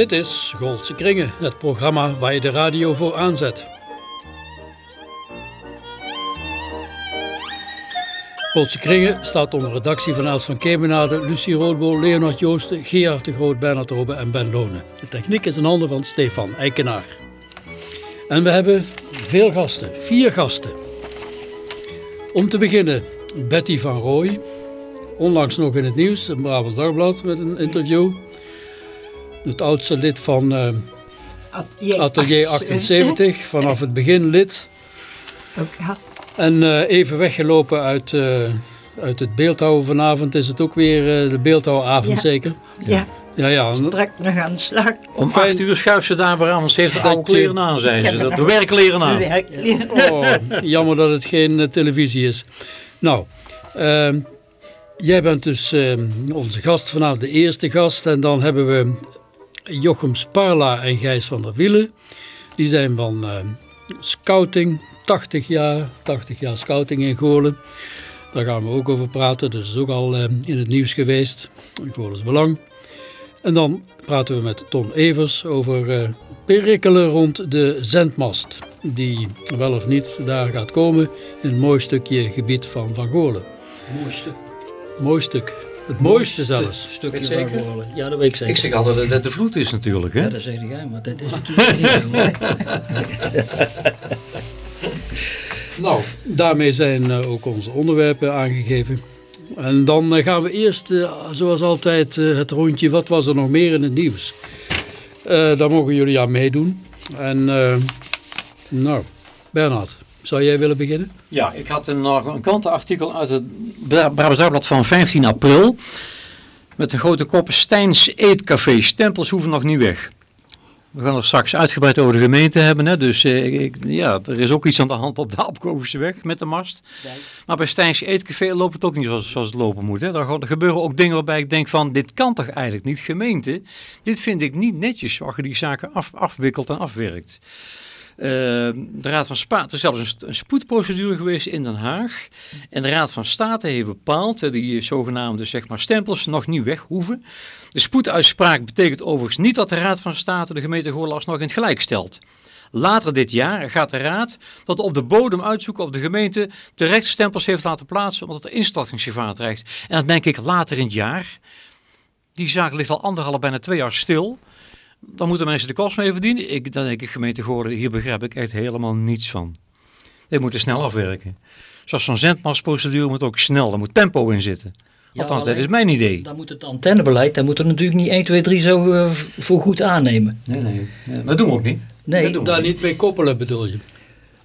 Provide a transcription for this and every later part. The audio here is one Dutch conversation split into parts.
Dit is Goldse Kringen, het programma waar je de radio voor aanzet. Goldse Kringen staat onder redactie van Els van Kemenade, Lucie Roodbol, Leonard Joosten, Gerard de Groot, Bernard Robbe en Ben Lonen. De techniek is in handen van Stefan Eikenaar. En we hebben veel gasten, vier gasten. Om te beginnen Betty van Rooij, onlangs nog in het nieuws, een Brabants Dagblad met een interview. Het oudste lid van uh, Atelier, Atelier 78, vanaf het begin lid. Okay. En uh, even weggelopen uit, uh, uit het beeldhouden vanavond is het ook weer de beeldhouwavond ja. zeker? Ja. Ja, ja. Strak nog aan de slag. Om acht uur schuift ze daar weer aan, want ze heeft de oude kleren aan, zijn ze. De, de werkleren aan. Werkleren. Oh, jammer dat het geen uh, televisie is. Nou, uh, jij bent dus uh, onze gast vanavond, de eerste gast. En dan hebben we Jochem Sparla en Gijs van der Wielen. Die zijn van uh, scouting, 80 jaar, 80 jaar scouting in Goorlen. Daar gaan we ook over praten, dat is ook al uh, in het nieuws geweest. Goorlens Belang. En dan praten we met Ton Evers over uh, perikelen rond de zendmast. Die wel of niet daar gaat komen in een mooi stukje gebied van Van Goorlen. Mooi stuk. Mooi stuk. Het mooiste zelfs. Stukje Weet zeker? Ja, dat weet ik zeker. Ik zeg altijd dat het de vloed is natuurlijk. Hè? Ja, dat zeg jij, maar dat is natuurlijk niet zo. Nou, daarmee zijn uh, ook onze onderwerpen aangegeven. En dan uh, gaan we eerst, uh, zoals altijd, het rondje wat was er nog meer in het nieuws. daar mogen jullie aan meedoen. En nou, Bernhard, zou jij willen beginnen? Ja, ik had een, een krantenartikel uit het Brabants Dagblad van 15 april. Met een grote kop Stijns Eetcafé. Stempels hoeven nog niet weg. We gaan er straks uitgebreid over de gemeente hebben. Hè? Dus eh, ik, ja, er is ook iets aan de hand op de Apkoverse weg met de mast. Maar bij Stijns Eetcafé loopt het ook niet zoals, zoals het lopen moet. Hè? Daar gebeuren ook dingen waarbij ik denk van, dit kan toch eigenlijk niet. Gemeente, dit vind ik niet netjes als je die zaken af, afwikkelt en afwerkt. Uh, de Raad van State, er is zelfs een, spoedprocedure geweest in Den Haag. En de Raad van State heeft bepaald dat die zogenaamde zeg maar, stempels nog niet weg hoeven. De spoeduitspraak betekent overigens niet dat de Raad van State de gemeente Goorlen alsnog in het gelijk stelt. Later dit jaar gaat de Raad dat op de bodem uitzoeken of de gemeente terecht stempels heeft laten plaatsen omdat er instortingsgevaar dreigt. En dan denk ik later in het jaar. Die zaak ligt al anderhalf, bijna twee jaar stil. Dan moeten mensen de kost mee verdienen. Ik, dan denk ik, gemeente Goorlen, hier begrijp ik echt helemaal niets van. Die moeten snel afwerken. Zoals zo'n zendmastprocedure moet ook snel, er moet tempo in zitten. Ja, Althans, dat is mijn idee. Dan moet het antennebeleid, dat moet er natuurlijk niet 1, 2, 3 zo eh, voor goed aannemen. Nee, nee, nee, dat doen we ook niet. Nee, Dat doen we Daar niet mee koppelen bedoel je?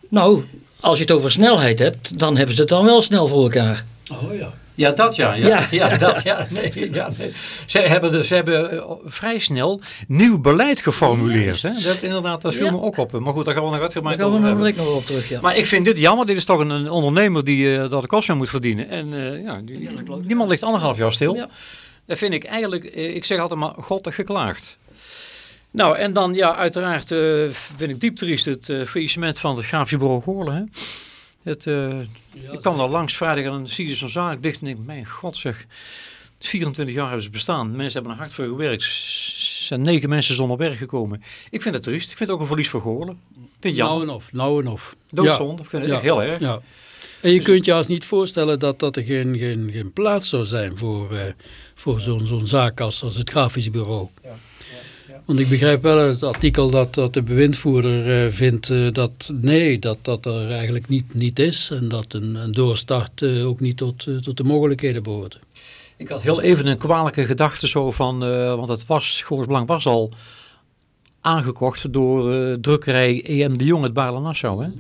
nou, als je het over snelheid hebt, dan hebben ze het dan wel snel voor elkaar. Oh ja. Ja, dat ja. Ja, ja. Ja. dat ja. Nee, ja nee. Ze hebben, dus, ze hebben eh, vrij snel nieuw beleid geformuleerd. Hè? Dat inderdaad, dat viel Ja. me ook op. Maar goed, daar gaan we nog Daar gaan we over nog direct nog op terug, ja. Maar ik vind dit jammer. Dit is toch een, een ondernemer die uh, dat de kost mee moet verdienen. En uh, ja, die, Ja, man ligt anderhalf jaar stil. Ja. Dat vind ik eigenlijk, eh, ik zeg altijd maar, God geklaagd. Nou, en dan ja, uiteraard eh, vind ik diep triest het eh, faillissement van het Bureau Goorlen. Het, eh, ik kwam daar langs vrijdag en dan zie je zo'n zaak dicht en denk ik, mijn god zeg, 24 jaar hebben ze bestaan. Mensen hebben er hard voor gewerkt. Er zijn negen mensen zonder werk gekomen. Ik vind het triest. Ik vind het ook een verlies voor Goorlen. Ik vind Nou en of, nou en of. Doodzonde. Ik vind het Ja. echt heel erg. Ja. En je kunt je als niet voorstellen dat, dat er geen, geen, geen plaats zou zijn voor, eh, voor zo'n zo'n zaak als, als het grafisch bureau. Want ik begrijp wel uit het artikel dat, dat de bewindvoerder eh, vindt eh, dat nee, dat dat er eigenlijk niet, niet is. En dat een, een doorstart eh, ook niet tot, tot de mogelijkheden behoort. Ik had heel even een kwalijke gedachte zo van, want het was, Goors Belang was al aangekocht door drukkerij EM de Jong uit Baarle-Nassau. En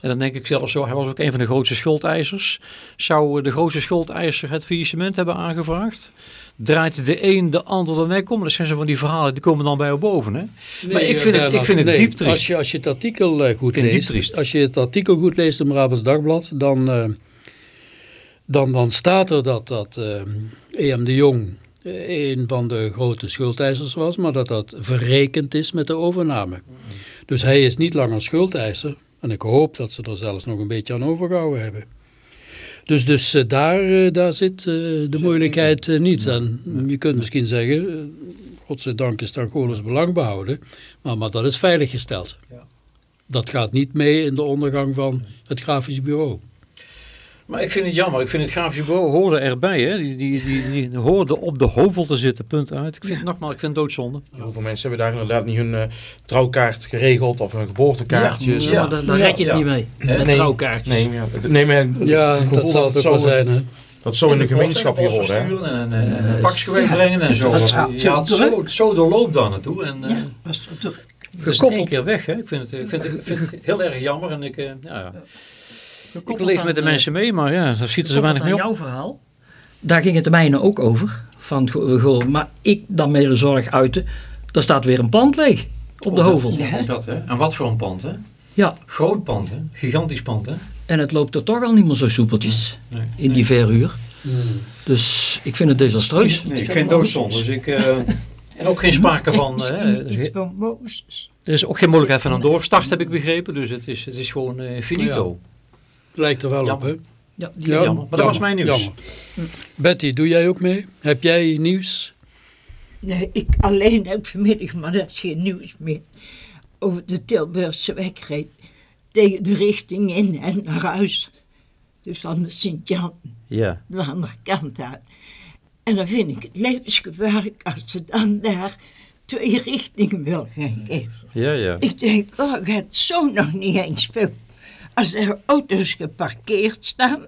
dan denk ik zelfs zo, hij was ook een van de grootste schuldeisers. Zou de grootste schuldeiser het faillissement hebben aangevraagd? Draait de een de ander de nek om? Dat zijn zo van die verhalen, die komen dan bij jou boven. Hè? maar ik vind het, ik vind het nee, diep triest. Als je, als je het artikel eh, goed leest, als je het artikel goed leest in Brabants Dagblad, dan, eh, dan, dan staat er dat, dat eh, EM de Jong een van de grote schuldeisers was, maar dat dat verrekend is met de overname. Dus hij is niet langer schuldeiser en ik hoop dat ze er zelfs nog een beetje aan overgehouden hebben. Dus, dus eh, daar, eh, daar zit eh, de moeilijkheid niet. En je kunt misschien zeggen, godzijdank is Angolas belang behouden, maar, maar dat is veiliggesteld. Ja. Dat gaat niet mee in de ondergang van het grafisch bureau. Maar ik vind het jammer. Ik vind het grafisch bureau hoorde erbij. Hè? Die, die, die, die hoorde op de hovel te zitten. Punt uit. Ik vind het nogmaals, ik vind het doodzonde. Hoeveel mensen hebben daar inderdaad niet hun uh, trouwkaart geregeld of hun geboortekaartjes? Ja, ja, daar, daar red je het niet mee. Met nee, trouwkaartjes. Nee, ja, nee maar ja, het dat zal het ook wel zijn. Hè? Dat zo in de, de gemeenschap hier hoort. En een, een, een pakje brengen en zo. Je had zo, zo de loop daar naartoe. En, ja, was in één keer weg. Hè? Ik vind het, ik vind het, ik vind het heel erg jammer. En ik, uh, ja, ik leef met de mensen mee, maar ja, daar schieten ze weinig mee op. jouw verhaal, daar ging het de mijne ook over. Van, goh, maar ik dan met de zorg uiten, daar staat weer een pand leeg op de hovel. Ja, dat, hè? En wat voor een pand, hè? Ja. Groot pand, hè? Gigantisch pand, hè? En het loopt er toch al niet meer zo soepeltjes nee, nee, in die verhuur. Mm. Dus ik vind het desastreus. Nee, ik vind doodzonde. Dus ik... Uh, en ook geen sprake van... Mozes. Er is ook geen mogelijkheid van een doorstart, heb ik begrepen. Dus het is, het is gewoon uh, finito. Ja. Lijkt er wel jammer. op, hè? Ja, die ja, jammer. Maar dat was mijn nieuws. Jammer. Betty, doe jij ook mee? Heb jij nieuws? Nee, ik alleen heb vanmiddag, maar dat is geen nieuws meer. Over de Tilburgse wegreed. Tegen de richting in en naar huis. Dus van de Sint-Jan. Ja. De andere kant uit. En dan vind ik het levensgevaarlijk als ze dan daar twee richtingen wil gaan geven. Ja, ja. Ik denk, oh, ik heb zo nog niet eens veel als er auto's geparkeerd staan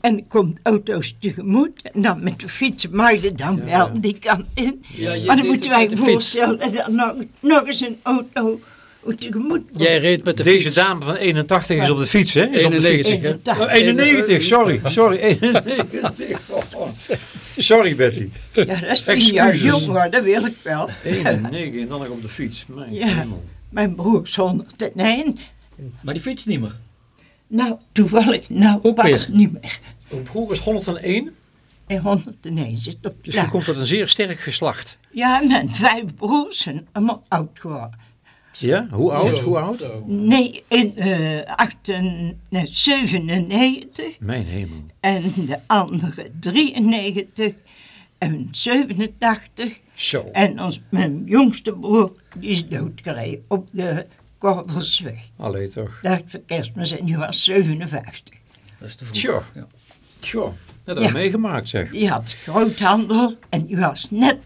en er komt auto's tegemoet en dan met de fiets mag je dan ja, wel die kant in. Ja, maar dan moeten wij voorstellen dat er nog, nog eens een auto tegemoet komt. Jij reed met de Deze fiets. dame van 81 is op de fiets, hè? Is 91, op de fiets. Oh, 91, sorry. Sorry, 91. Oh, sorry, Betty. Ja, dat is tien jaar jonger, dat wil ik wel. 91 en dan nog op de fiets. Mijn ja, hemel. mijn broer is 101. Maar die fiets niet meer? Nou, toevallig, nou Ook pas weer. niet meer. Uw broer is 101, En 101 zit op dus je komt uit een zeer sterk geslacht. Ja, mijn vijf broers zijn allemaal oud geworden. Ja? Hoe oud? Hoe oud? Nee, in uh, 97 Mijn hemel. en de andere 93 en 87. Zo. En ons, mijn jongste broer die is doodgereden op de Korvelsweg. Allee toch. Daar verkeersmis en die was 57. Dat is te vroeg. Tja. Ja. Tja. Dat hebben Ja. we meegemaakt zeg. Die had groothandel en die was net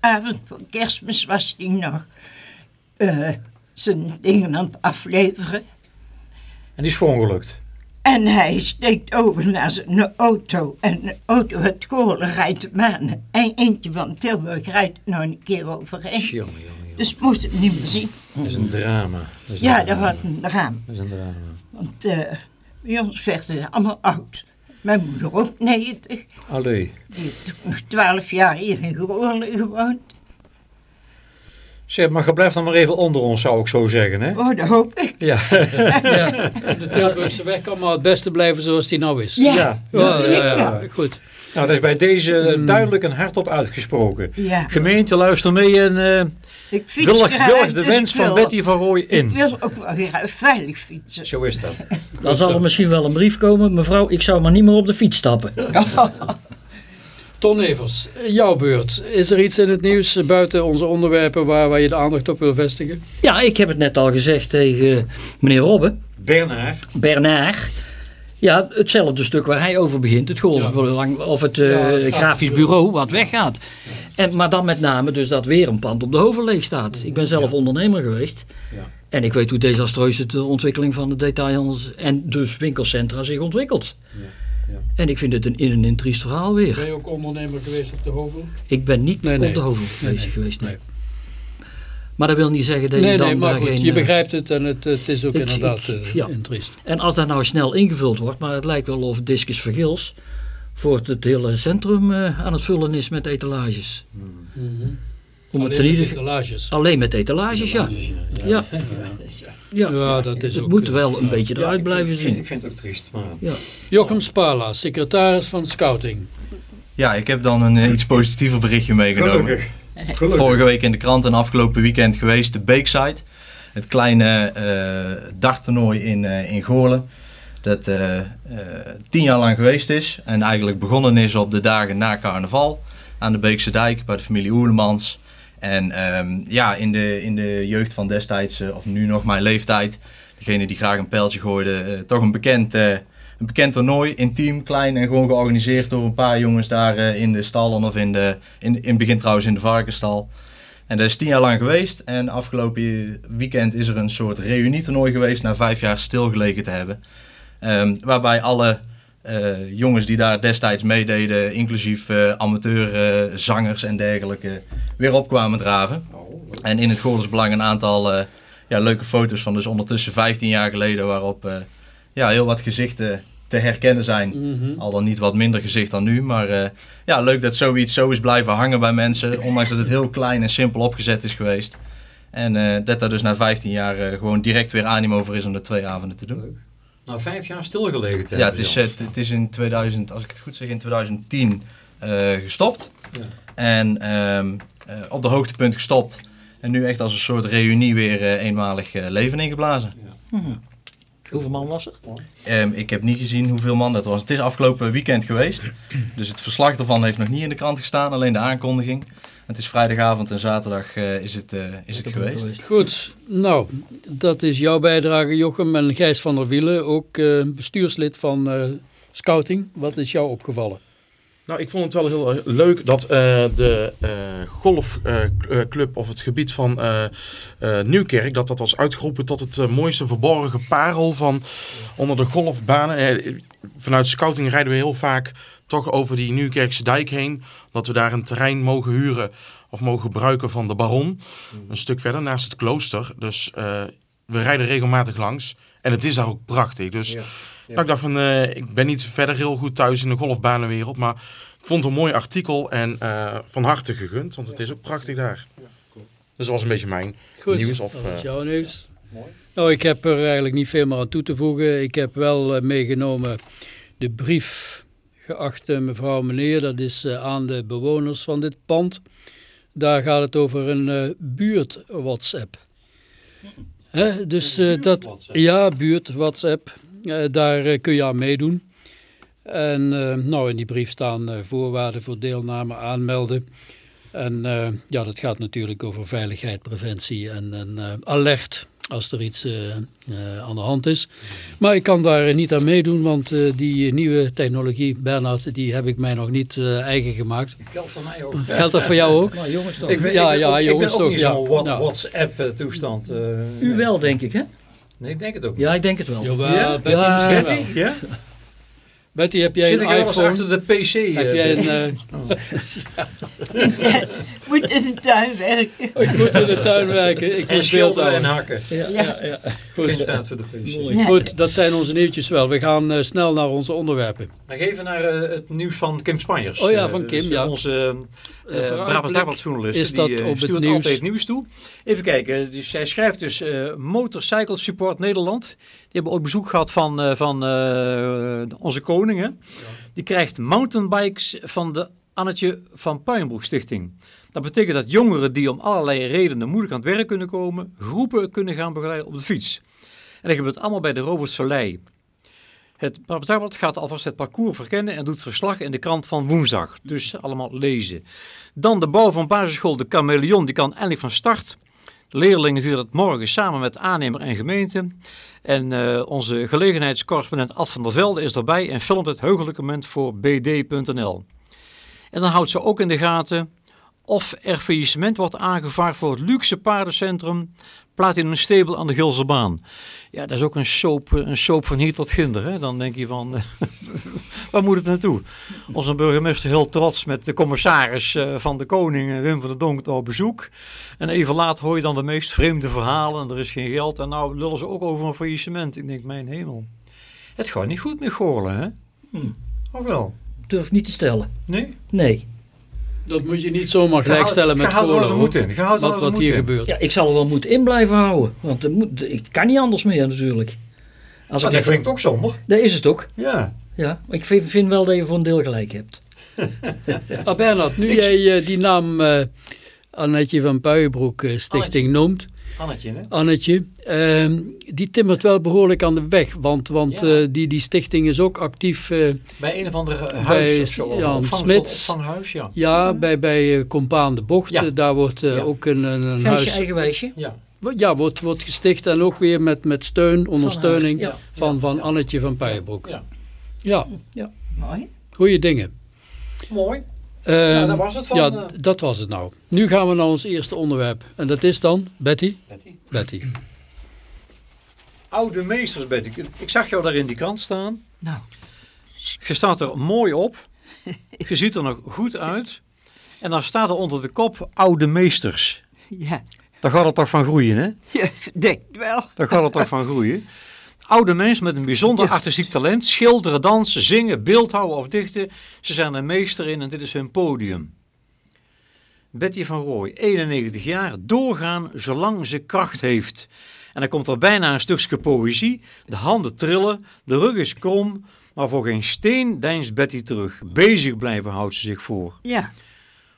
avond voor kerstmis was die nog eh, zijn dingen aan het afleveren. En die is verongelukt. En hij steekt over naar zijn auto. En de auto uit Kolen rijdt hem aan. En eentje van Tilburg rijdt er nog een keer overheen. Jongen, jongen, Dus moest hem niet meer zien. Dat is een drama. Dat is een Ja, dat drama. was een raam. Dat is een drama. Want bij ons werden ze allemaal oud. Mijn moeder ook 90. Allee. Die heeft nog 12 jaar hier in Groningen gewoond. Zeg, maar je blijft dan maar even onder ons, zou ik zo zeggen, hè? Oh, dat hoop ik. Ja. De Tilburgse weg kan maar het beste blijven zoals die nou is. Ja. Ja. Ja, dat ja, ik ja, goed. Nou, dat is bij deze Hmm. duidelijk en hardop uitgesproken. Ja. Gemeente, luister mee en uh, Ik fiets willig, graag, willig de dus wens ik van wil- Betty van Rooij Ik in. wil ook wel veilig fietsen. Zo is dat. Dan zal er misschien wel een brief komen. Mevrouw, ik zou maar niet meer op de fiets stappen. Ton Evers, jouw beurt. Is er iets in het nieuws eh, buiten onze onderwerpen waar, waar je de aandacht op wil vestigen? Ja, ik heb het net al gezegd tegen meneer Robbe. Bernard. Bernard. Ja, hetzelfde stuk waar hij over begint. Het Goolsbelang of het, eh, het grafisch bureau wat weggaat. En, maar dan met name dus dat weer een pand op de hovel leeg staat. Ik ben zelf ondernemer geweest. Ja. En ik weet hoe desastreus het, de ontwikkeling van de detailhandels en dus winkelcentra zich ontwikkelt. Ja, ja. En ik vind het een in en in triest verhaal weer. Ben je ook ondernemer geweest op de Hovel? Ik ben niet Nee, op de hovel bezig nee. geweest. Nee. Maar dat wil niet zeggen dat Nee, je dan nee, maar goed, geen... je eh, begrijpt het en het, het is ook ik- inderdaad ik- eh, ja. En als dat nou snel ingevuld wordt, maar het lijkt wel of Discus Vergils voor het, het hele centrum eh, aan het vullen is met etalages. Om het Alleen met etalages. Alleen met etalages, ja. Ja, ja. Ja, dat is het ook, moet wel een beetje Ja, eruit blijven ik zien. ik vind het ook triest. Maar... Jochem Spala, secretaris van Scouting. Ja, ik heb dan een iets positiever berichtje meegenomen. Gelukkig. Vorige week in de krant en afgelopen weekend geweest, de Beekside. Het kleine eh darttoernooi in, eh in Goorlen. Dat eh, tien jaar lang geweest is. En eigenlijk begonnen is op de dagen na carnaval. Aan de Beekse Dijk bij de familie Oerlemans. En ehm, ja, in de, in de jeugd van destijds, of nu nog mijn leeftijd. Degene die graag een pijltje gooide. toch een bekend, een bekend toernooi. Intiem, klein en gewoon georganiseerd door een paar jongens daar eh, in de stallen. Of in, de, in, in het begin trouwens in de varkenstal. En dat is tien jaar lang geweest. En afgelopen weekend is er een soort reunietoernooi geweest na vijf jaar stilgelegen te hebben. Ehm, waarbij alle eh, jongens die daar destijds meededen, inclusief eh amateurzangers en dergelijke, weer opkwamen draven. En in het Goorles Belang een aantal ja, leuke foto's van dus ondertussen 15 jaar geleden, waarop ja, heel wat gezichten te herkennen zijn. Mhm. Al dan niet wat minder gezicht dan nu. Maar eh, ja, leuk dat zoiets zo is blijven hangen bij mensen. Ondanks dat het heel klein en simpel opgezet is geweest. En eh, dat daar dus na 15 jaar eh, gewoon direct weer animo voor is om de twee avonden te doen. Nou, vijf jaar stilgelegen te Ja, het is, het, het is in 2000, als ik het goed zeg, in 2010 eh, gestopt. Ja. En ehm, eh, op de hoogtepunt gestopt. En nu echt als een soort reunie weer eenmalig leven ingeblazen. Mhm. Hoeveel man was er? Ehm, ik heb niet gezien hoeveel man dat was. Het is afgelopen weekend geweest. Dus het verslag ervan heeft nog niet in de krant gestaan, alleen de aankondiging. Het is vrijdagavond en zaterdag eh, is het, eh, is het geweest. Goed, nou, dat is jouw bijdrage Jochem en Gijs van der Wielen, ook eh, bestuurslid van eh, Scouting. Wat is jou opgevallen? Nou, ik vond het wel heel eh, leuk dat eh, de eh, golfclub of het gebied van Nieuwkerk, dat dat was uitgeroepen tot het mooiste verborgen parel van onder de golfbanen. Vanuit scouting rijden we heel vaak toch over die Nieuwkerkse dijk heen. Dat we daar een terrein mogen huren of mogen gebruiken van de baron. Een stuk verder naast het klooster. Dus we rijden regelmatig langs. En het is daar ook prachtig. Dus Ja. Nou, ik dacht van, eh, ik ben niet verder heel goed thuis in de golfbanenwereld, maar ik vond het een mooi artikel en eh, van harte gegund, want het is ook prachtig daar. Dus dat was een beetje mijn Goed, nieuws. Of, dat is eh, jouw nieuws. Mooi. Nou, ik heb er eigenlijk niet veel meer aan toe te voegen. Ik heb wel meegenomen de brief, geachte mevrouw meneer, dat is eh, aan de bewoners van dit pand. Daar gaat het over een eh, buurt-WhatsApp. Hè, dus eh, dat, buurt-WhatsApp? ja, buurt-WhatsApp. Eh, daar eh, kun je aan meedoen. En eh, nou, in die brief staan eh, voorwaarden voor deelname aanmelden. En eh, ja, dat gaat natuurlijk over veiligheid, preventie en, en eh, alert als er iets eh, eh, aan de hand is. Maar ik kan daar niet aan meedoen, want eh, die nieuwe technologie, Bernhard, die heb ik mij nog niet eh, eigen gemaakt. Geldt voor mij ook. Geldt dat voor jou ook? Nou, jongens toch. Ik ben, Ja, ik ben ja, ook, ik jongens ben ook toch, niet ja. zo'n Nou. WhatsApp-toestand. eh, U wel, denk ik, hè? Nee, ik denk het ook niet. Ja, ik denk het wel. Jawel, Ja? Betty Ja, misschien wel. Ja? Betty, heb jij Zit een iPhone? achter de PC? Heb eh, jij een... eh, Moet in de tuin werken. ik moet in de tuin werken. Ik en schilderen en hakken. Ja, Ja. ja, ja. Geen Goed. tijd voor de PC. Mooi. Ja. Goed, dat zijn onze nieuwtjes wel. We gaan eh, snel naar onze onderwerpen. Nog even naar eh, het nieuws van Kim Spanjers. Oh ja, van dus Kim, ja. Onze Eh, uh, Brabants Dagblad journalist. is dat die op het stuurt nieuws. altijd nieuws toe. Even kijken, dus zij schrijft dus eh, Motorcycle Support Nederland. Hebben ook bezoek gehad van, eh, van eh, onze koning. hè. Die krijgt mountainbikes van de Annetje van Puinbroek Stichting. Dat betekent dat jongeren die om allerlei redenen moeilijk aan het werk kunnen komen, groepen kunnen gaan begeleiden op de fiets. En dat gebeurt allemaal bij de Robert Soleil. Het Dagblad gaat alvast het parcours verkennen en doet verslag in de krant van woensdag. Dus allemaal lezen. Dan de bouw van basisschool De Chameleon, die kan eindelijk van start. De leerlingen vieren het morgen samen met aannemer en gemeente. En eh, onze gelegenheidscorrespondent Ad van der Velde is erbij en filmt het heugelijke moment voor bd.nl. En dan houdt ze ook in de gaten of er faillissement wordt aangevraagd voor het luxe paardencentrum Platinum Stable aan de Gilserbaan. Ja, dat is ook een soap, een soap van hier tot ginder. Hè? Dan denk je van, waar moet het naartoe? Onze burgemeester heel trots met de commissaris eh, van de koning, eh, Wim van der Donk, op bezoek. En even later hoor je dan de meest vreemde verhalen. En er is geen geld. En nou lullen ze ook over een faillissement. Ik denk, mijn hemel. Het gaat niet goed met Goorlen, hè? Hm. Of wel? Durf ik niet te stellen. Nee? Nee. Dat moet je niet zomaar gelijkstellen met er moed. Gehouden Wat, er wat moed hier in. gebeurt. Ja, ik zal er wel moeten in blijven houden. Want moet, ik kan niet anders meer natuurlijk. Als Maar ik dat klinkt ook somber. dat is het ook. Ja. Ja, maar ik vind, vind wel dat je voor een deel gelijk hebt. Ah, nu Ik- jij eh, die naam eh Annetje van Puijenbroek eh, Stichting noemt. Annetje, hè? Annetje, ehm, die timmert wel behoorlijk aan de weg. Want, want Ja. eh, die, die stichting is ook actief eh, Bij een of andere Bij huis of zo. of Jan opvang- Smits. opvanghuis, ja. ja, bij, bij eh, Compaan de Bocht. Ja. eh, daar wordt eh, Ja. ook een, een, een huis eigen wijsje. Ja. ja, wordt, wordt gesticht. En ook weer met, met steun, ondersteuning ja. van, van Annetje van Peijenbroek. Ja. Ja, Mooi. goede dingen. Mooi. Ehm, Ja, dat was het van, ja, eh, dat was het nou. Nu gaan we naar ons eerste onderwerp. En dat is dan, Betty? Betty. Betty. Oude meesters, Betty. Ik- zag jou daar in die krant staan. Nou, Je staat er mooi op. Je ziet er nog goed uit. En dan staat er onder de kop oude meesters. ja, Daar gaat het toch van groeien, hè? je denkt wel. Daar gaat het toch van groeien. Oude mensen met een bijzonder artistiek talent. Schilderen, dansen, zingen, beeldhouden of dichten. Ze zijn er meester in en dit is hun podium. Betty van Rooij, 91 jaar, doorgaan zolang ze kracht heeft. En dan komt er bijna een stukje poëzie. De handen trillen, de rug is krom, maar voor geen steen deinst Betty terug. Bezig blijven houdt ze zich voor. Ja,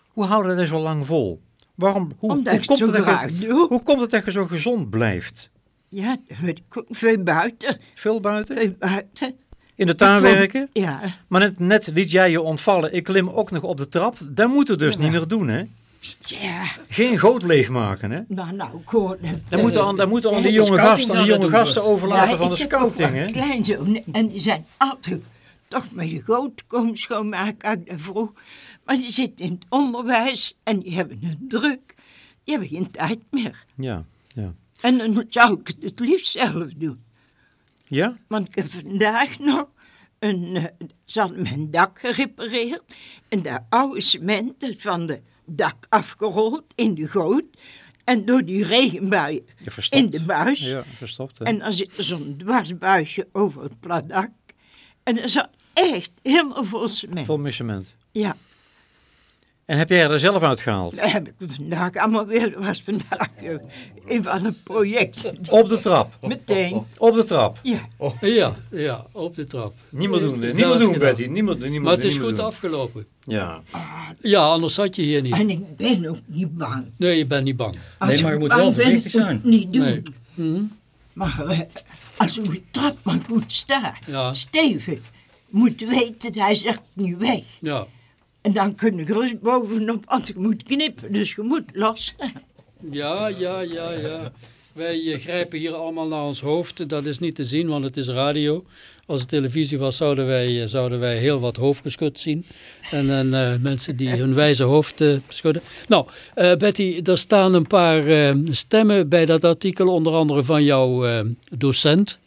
Hoe houden dat zo lang vol? Waarom, hoe, komt het dat je, hoe komt het dat je zo gezond blijft? Ja, ik. Veel buiten. Veel buiten? Veel buiten. In de tuin Ik werken? Ja, Maar net, net liet jij je ontvallen. Ik klim ook nog op de trap. Dat moet het dus Ja. niet meer doen, hè? ja. Geen goot leegmaken, hè? Nou, nou, ik hoor dat... Dan moeten aan, moeten aan die eh, jonge gasten, aan die jonge gasten we. overlaten Ja, van de ik scouting, hè? kleinzonen en die zijn altijd toch met de goot komen schoonmaken uit de vroeg. Maar die zitten in het onderwijs en die hebben het druk. Die hebben geen tijd meer. Ja, ja. En dan zou ik het het liefst zelf doen. Ja? Want ik heb vandaag nog een, eh, hadden mijn dak gerepareerd. En de oude cement is van de dak afgerold in de goot. En door die regenbuien in de buis. Ja, verstopt, hè? En dan zit er zo'n dwarsbuisje over het plat dak. En dat zat echt helemaal vol cement. Vol missement. Ja, En heb jij er zelf uitgehaald? dat heb ik vandaag allemaal weer. Dat was vandaag een van de projecten. Op de trap. Meteen. Op de trap. Ja, Ja, ja, op de trap. Niet meer doen, meer doen, gedaan. Betty. Niet meer, Maar het is goed doen. afgelopen. Ja. Ja, anders zat je hier niet. en ik ben ook niet bang. Nee, je bent niet bang. Als Nee, maar je moet wel voorzichtig moet zijn. niet doen. Nee. Mhm. Maar eh, als uw trap maar goed staat, Ja. stevig, moet weten, hij zegt nu weg. Ja, En dan kun je gerust bovenop, want ik moet knippen, dus je moet losstaan. ja, ja, ja. ja. Wij eh, grijpen hier allemaal naar ons hoofd. Dat is niet te zien, want het is radio. Als het televisie was, zouden wij, eh, zouden wij heel wat hoofdgeschud zien. En, en eh, mensen die hun wijze hoofd schudden. Nou, Betty, er staan een paar stemmen bij dat artikel. Onder andere van jouw docent.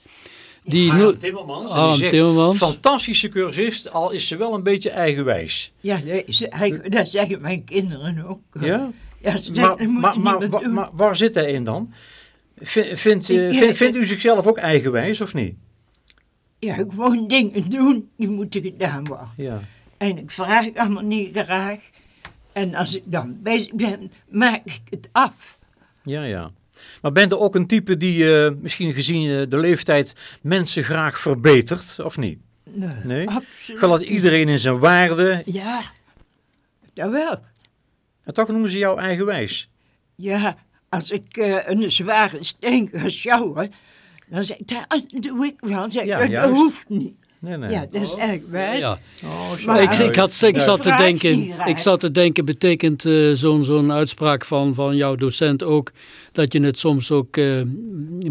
Die Harm Timmermans. en die Harm zegt, Timmermans. Fantastische cursist, al is ze wel een beetje eigenwijs. Ja, dat, zeggen mijn kinderen ook. Ja? Ja, ze zeggen, Maar, waar zit hij in dan? Vindt, vindt, eh, Ik, vindt, vindt u zichzelf ook eigenwijs of niet? ja, gewoon dingen doen, die moeten gedaan worden. Ja. En ik vraag allemaal niet graag. En als ik dan bezig ben, maak ik het af. Ja, ja. Maar bent er ook een type die eh, misschien gezien eh, de leeftijd mensen graag verbetert, of niet? Nee, Nee? absoluut. Gelat iedereen in zijn waarde. Ja, dat wel. En toch noemen ze jou eigenwijs. Ja, als ik eh, een zware steen ga sjouwen, dan zeg ik, dat doe ik wel. Dan zeg ik, Ja, dat juist. hoeft niet. Nee, nee. Ja, dat is erg wijs. ja. Oh. Maar- ik, ik, had, ik Ja. zat te denken, ik zat te denken, betekent eh, zo'n zo'n uitspraak van, van jouw docent ook dat je het soms ook eh,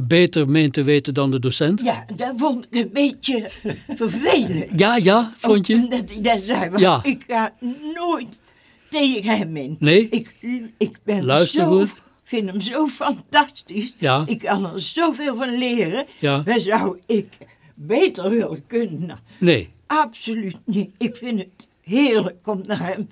beter meent te weten dan de docent? Ja, dat vond ik een beetje vervelend. Ja, ja, vond je? Omdat hij dat zei, Ja. ik ga nooit tegen hem in. Nee? Ik, ik ben Luister zo, goed. vind hem zo fantastisch. Ja. Ik kan er zoveel van leren. Ja. Waar zou ik beter willen kunnen? Nee. Absoluut niet. Ik vind het heerlijk om naar hem.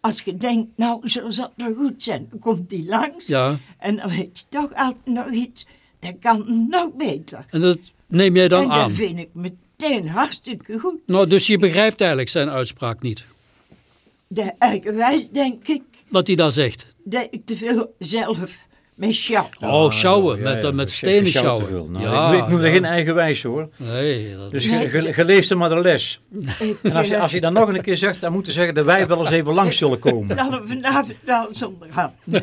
Als je denkt, nou, zo zal het wel goed zijn. Dan komt hij langs. Ja. En dan weet je toch altijd nog iets. Dat kan nog beter. En dat neem jij dan en aan? dat vind ik meteen hartstikke goed. Nou, dus je begrijpt eigenlijk zijn uitspraak niet. De eigenwijs denk ik Wat hij daar zegt. dat ik te veel zelf Met sjouwen. Oh, sjouwen, Ja, met, ja, eh, met ik stenen sjouw te sjouwen. veel. Nou, ja, ik, ik noem er ja. geen eigen wijze hoor. Nee, dat Dus leest er maar de les. En als je, als je dan nog een keer zegt, dan moeten zeggen dat wij wel eens even langs zullen komen. zal er vanavond wel zonder gaan.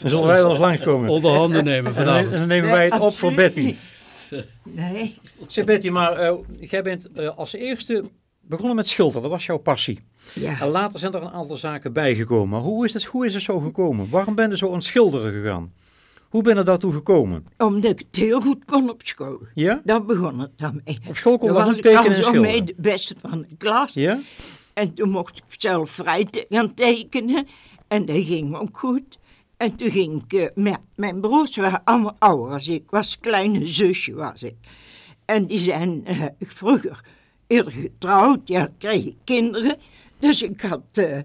Dan zullen wij wel eens langskomen. onder handen nemen vanavond. en dan nemen wij het op voor Betty. Nee, Zeg Betty, maar eh, jij bent eh, als eerste begonnen met schilderen. Dat was jouw passie. En ja. later zijn er een aantal zaken bijgekomen. Maar hoe is het, hoe is het zo gekomen? Waarom ben je zo aan het schilderen gegaan? Hoe ben je daartoe gekomen? Omdat ik het heel goed kon op school. Ja? Daar begon het dan mee. Op school kon je was goed ik tekenen en zo mee schilderen. de beste van de klas. Ja? En toen mocht ik zelf vrij te- gaan tekenen. En dat ging ook goed. En toen ging ik... eh, met mijn broers waren allemaal ouder als ik. Ik was een kleine zusje, was ik. En die zijn eh, vroeger eerder getrouwd. Ja, kreeg ik kinderen. Dus ik had eh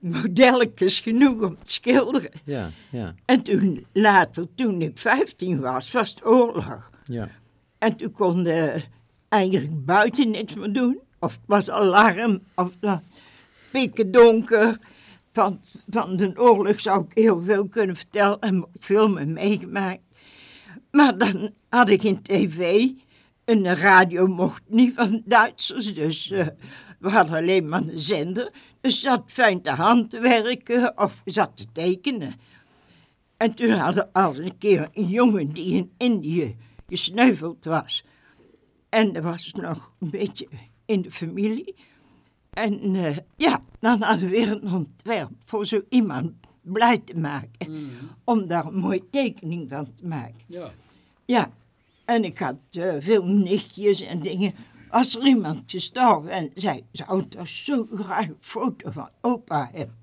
modelletjes genoeg om te schilderen. Ja, ja, En toen later, toen ik 15 was, was het oorlog. ja. En toen konden eh, eigenlijk buiten niks meer doen. Of het was alarm, of het was pikken donker. Van, van de oorlog zou ik heel veel kunnen vertellen en mee meegemaakt. Maar dan had ik geen tv. En de radio mocht niet van Duitsers, dus eh, we hadden alleen maar een zender. Dus zat fijn te hand te werken of zat te tekenen. En toen hadden we al een keer een jongen die in Indië gesneuveld was. En dat was nog een beetje in de familie. En eh, ja, dan hadden we weer een ontwerp voor zo iemand blij te maken. Om daar een mooie tekening van te maken. Ja. Ja, en ik had eh, veel nichtjes en dingen. Als er iemand gestorven en zei, zou toch zo graag een foto van opa hebben.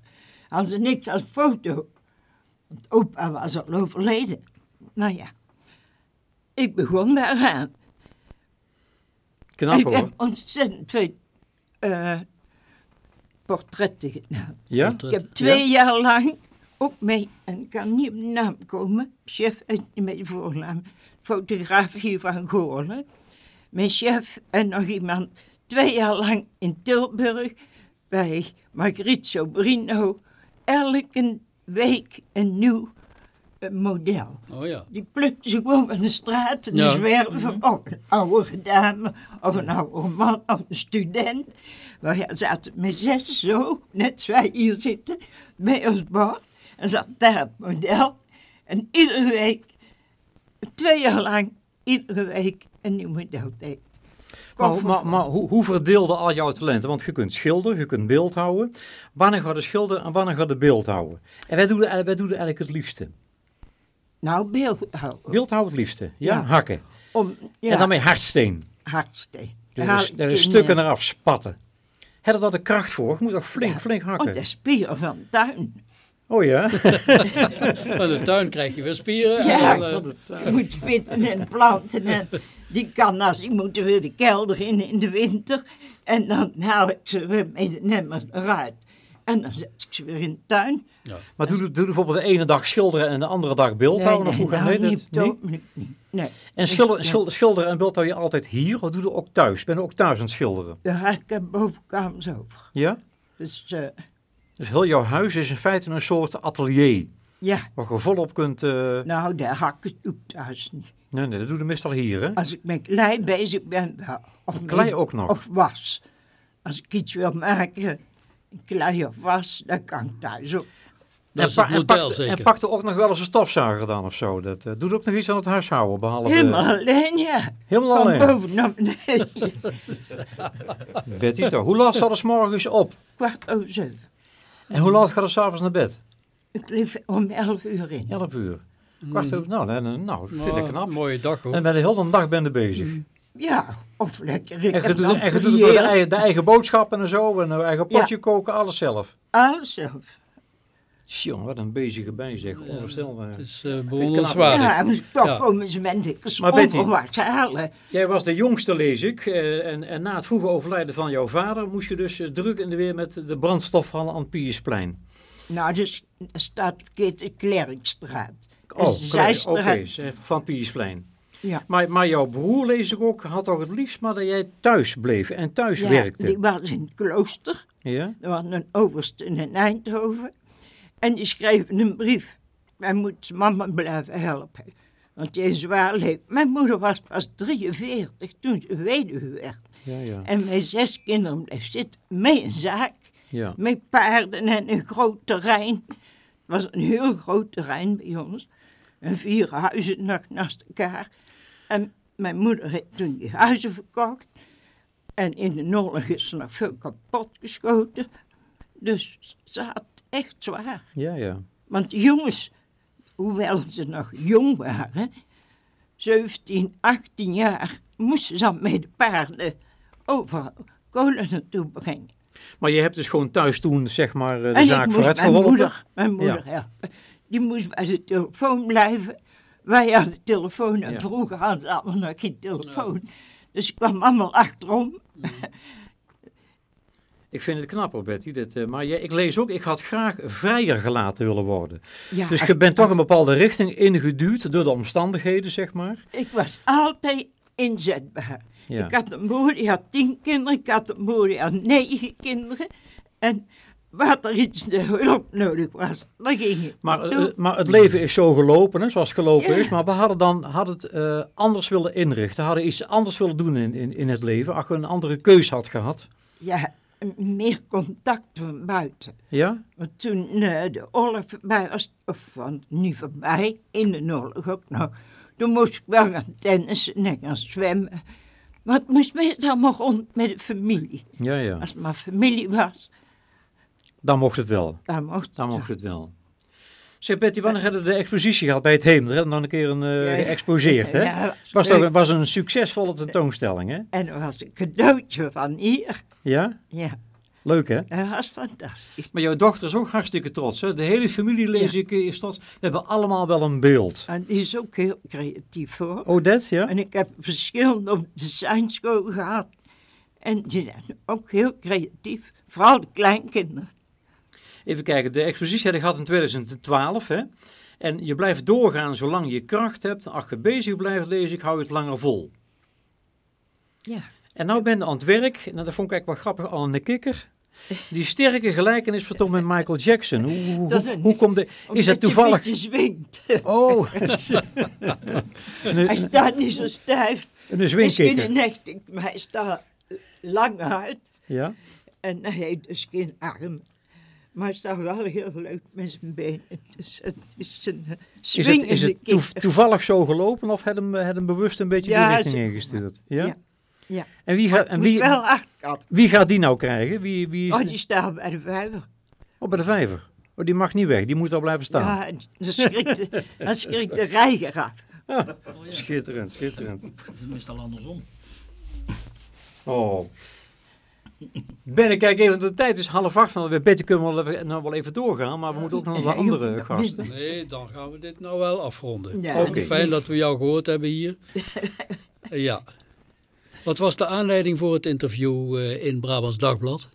Hadden ze niks als foto. Want opa was al overleden. Nou ja, ik begon daaraan. Knap ik hoor. heb ontzettend veel eh, portretten gedaan. Ja? Ik heb twee jaar lang ook mee, en ik kan niet op de naam komen, chef uit met de voornaam, fotograaf hier van Goorlen. Mijn chef en nog iemand, twee jaar lang in Tilburg bij Margriet Sobrino, elke week een nieuw eh, model. Oh ja. Die plukte ze gewoon van de straat en Ja. zwerven. Of een oude dame, of een oude man, of een student. Ja, zaten met zes zo, net zoals wij hier zitten, bij ons bord. En zat daar het model. En iedere week, twee jaar lang, iedere week een nieuw model tekenen. Maar, maar, hoe, hoe verdeelde al jouw talenten? Want je kunt schilderen, je kunt beeld houden. Wanneer gaat de schilderen en wanneer gaat de beeld houden? En wij doen, wij doen eigenlijk het liefste. Nou, beeld houden. Beeld houden het liefste. Ja, Ja. hakken. Om, ja, En dan met hardsteen. hardsteen. Dus er, is stukken eraf spatten. Heb je daar de kracht voor? Je moet toch flink, Ja. flink hakken? Oh, de spieren van de tuin. Oh ja? Van de tuin krijg je weer spieren. Ja. en dan, eh, Je moet spitten en planten. En die kan als ik moet weer de kelder in in de winter. En dan haal ik ze weer met de nemmer eruit. En dan zet ik ze weer in de tuin. Maar doe, doe bijvoorbeeld de ene dag schilderen en de andere dag beeld houden? Of hoe gaat nou, nee, niet dat. Nee. En schilder, schilder, schilderen en beeld hou je altijd hier? Of doe je ook thuis? Ben je ook thuis aan het schilderen? Daar ga ik er bovenkamers over. Ja? Dus eh, Dus heel jouw huis is in feite een soort atelier. ja, Waar je volop kunt... eh, nou, daar doe ik thuis niet. Nee, nee, dat doe je meestal hier, hè? Als ik met klei bezig ben, wel. Of Klei ook nog? Of was. Als ik iets wil maken, klei of was, dan kan ik thuis ook. dat is pa- het model pakte, zeker. en pakte ook nog wel eens een stofzuiger dan of zo. Dat eh, doet ook nog iets aan het huishouden, behalve... Helemaal alleen, ja. helemaal Van alleen. boven naar beneden. Betty, toch. Hoe laat staat het 's morgens op? Kwart over zeven. En hoe laat gaat het s'avonds naar bed? Ik leef om elf uur in. 11 uur. Kwart over... Nou, nee, nou, vind ik Oh, knap. Mooie dag hoor. En ben de hele dag ben je bezig. Ja, of lekker. En je doet, en je doet de, eigen, de eigen boodschappen en zo. En de eigen Ja. potje koken, alles zelf. Alles zelf. Tjonge, wat een bezige bij zeg. Onvoorstelbaar. Het is eh bewonderenswaardig. Ja, maar toch Ja. komen ze met dikke Maar Betty- onverwachts halen. Jij was de jongste, lees ik. eh, en, en na het vroege overlijden van jouw vader moest je dus eh, druk in de weer met de brandstofhallen aan het Piersplein. Nou, dus staat verkeerd de Klerkstraat. Oh, Dus Zijstraat. oké, ze- van Piersplein. Ja. Maar, maar jouw broer, lees ik ook, had toch het liefst maar dat jij thuis bleef en thuis Ja, werkte. die was in het klooster. Ja? Er was een overste in Eindhoven. En die schreef een brief wij moeten mama blijven helpen. Want die is zwaar. Mijn moeder was pas 43 toen ze weduwe werd. Ja, ja. En mijn zes kinderen bleef zitten met een zaak. ja. Met paarden en een groot terrein. Het was een heel groot terrein bij ons. En vier huizen nog naast elkaar. En mijn moeder heeft toen die huizen verkocht. En in de oorlog is er nog veel kapot geschoten. Dus ze had echt zwaar. Ja, ja. Want de jongens, hoewel ze nog jong waren, 17, 18 jaar, moesten ze dan met de paarden overal kolen naartoe brengen. Maar je hebt dus gewoon thuis toen, zeg maar, eh, de en zaak ik moest vooruit mijn geholpen? moeder, mijn moeder helpen. Die moest bij de telefoon blijven. Wij hadden telefoon en Ja. vroeger hadden ze allemaal nog geen telefoon. Dus ik kwam allemaal achterom. Ik vind het knap hoor, Betty. Dit, eh, maar je, ik lees ook, ik had graag vrijer gelaten willen worden. Ja, Dus je bent toch een bepaalde richting ingeduwd door de omstandigheden, zeg maar. Ik was altijd inzetbaar. Ja. Ik had een moeder die had tien kinderen, ik had een moeder die had negen kinderen. En wat er iets de hulp nodig was, dan ging ik. Maar, eh, maar het leven is zo gelopen, hè, zoals het gelopen Ja. is. Maar we hadden dan hadden het eh, anders willen inrichten. Hadden iets anders willen doen in, in, in het leven. Als je een andere keus had gehad. Ja, meer contact van buiten. Ja? Want toen eh, de oorlog voorbij was, of van niet voorbij, in de oorlog ook nog. Toen moest ik wel gaan tennissen en gaan zwemmen. Maar het moest meestal maar rond met de familie. Ja, ja. Als het maar familie was, Dan mocht het wel. dan mocht Dan mocht het wel. Zeg Betty, wanneer hadden we de expositie gehad bij het Heemder? En dan een keer een, eh, Ja, ja. geëxposeerd, hè? Ja, was, toch, was een succesvolle tentoonstelling, hè? En er was een cadeautje van hier. Ja? Ja, Leuk, hè? dat was fantastisch. Maar jouw dochter is ook hartstikke trots, hè? De hele familie, lees Ja. ik, is trots. We hebben allemaal wel een beeld. En die is ook heel creatief hoor. Odette, ja? En ik heb verschillende op de designschool gehad. En die zijn ook heel creatief. Vooral de kleinkinderen. Even kijken, de expositie had je gehad in 2012, hè? En je blijft doorgaan zolang je kracht hebt. Als je bezig blijft lezen, ik hou je het langer vol. Ja. En nou ben je aan het werk, nou, dat vond ik eigenlijk wel grappig, al een kikker. Die sterke gelijkenis vertoont met Michael Jackson. Hoe, hoe, Dat is hoe, komt de, is dat je toevallig? een beetje zwingt. Oh, Hij staat niet zo stijf. een Misschien zwingkikker. een echt, maar hij staat lang uit. Ja? En hij heeft dus geen arm. Maar hij staat wel heel leuk met zijn benen. Dus het is een eh, Is het, is het toe- toevallig zo gelopen of had hem, had hem bewust een beetje Ja, die richting ingestuurd? Ja? Ja. Ja. En, wie, gaat, en wie, wel wie gaat die nou krijgen? Wie, wie is Oh, die staat bij de vijver. Oh, bij de vijver. Oh, die mag niet weg, die moet al blijven staan. Ja, en dan schrikt dan schrikt de reiger af. Schitterend, schitterend. Meestal andersom. Oh. Ben ik kijk even, de tijd is half acht. Nou, Betty kunnen we wel even, nou wel even doorgaan, maar we moeten ook nog naar de Ja, andere gasten. Nee, dan gaan we dit nou wel afronden. Ja. Fijn dat we jou gehoord hebben hier. ja. Wat was de aanleiding voor het interview eh, in Brabants Dagblad?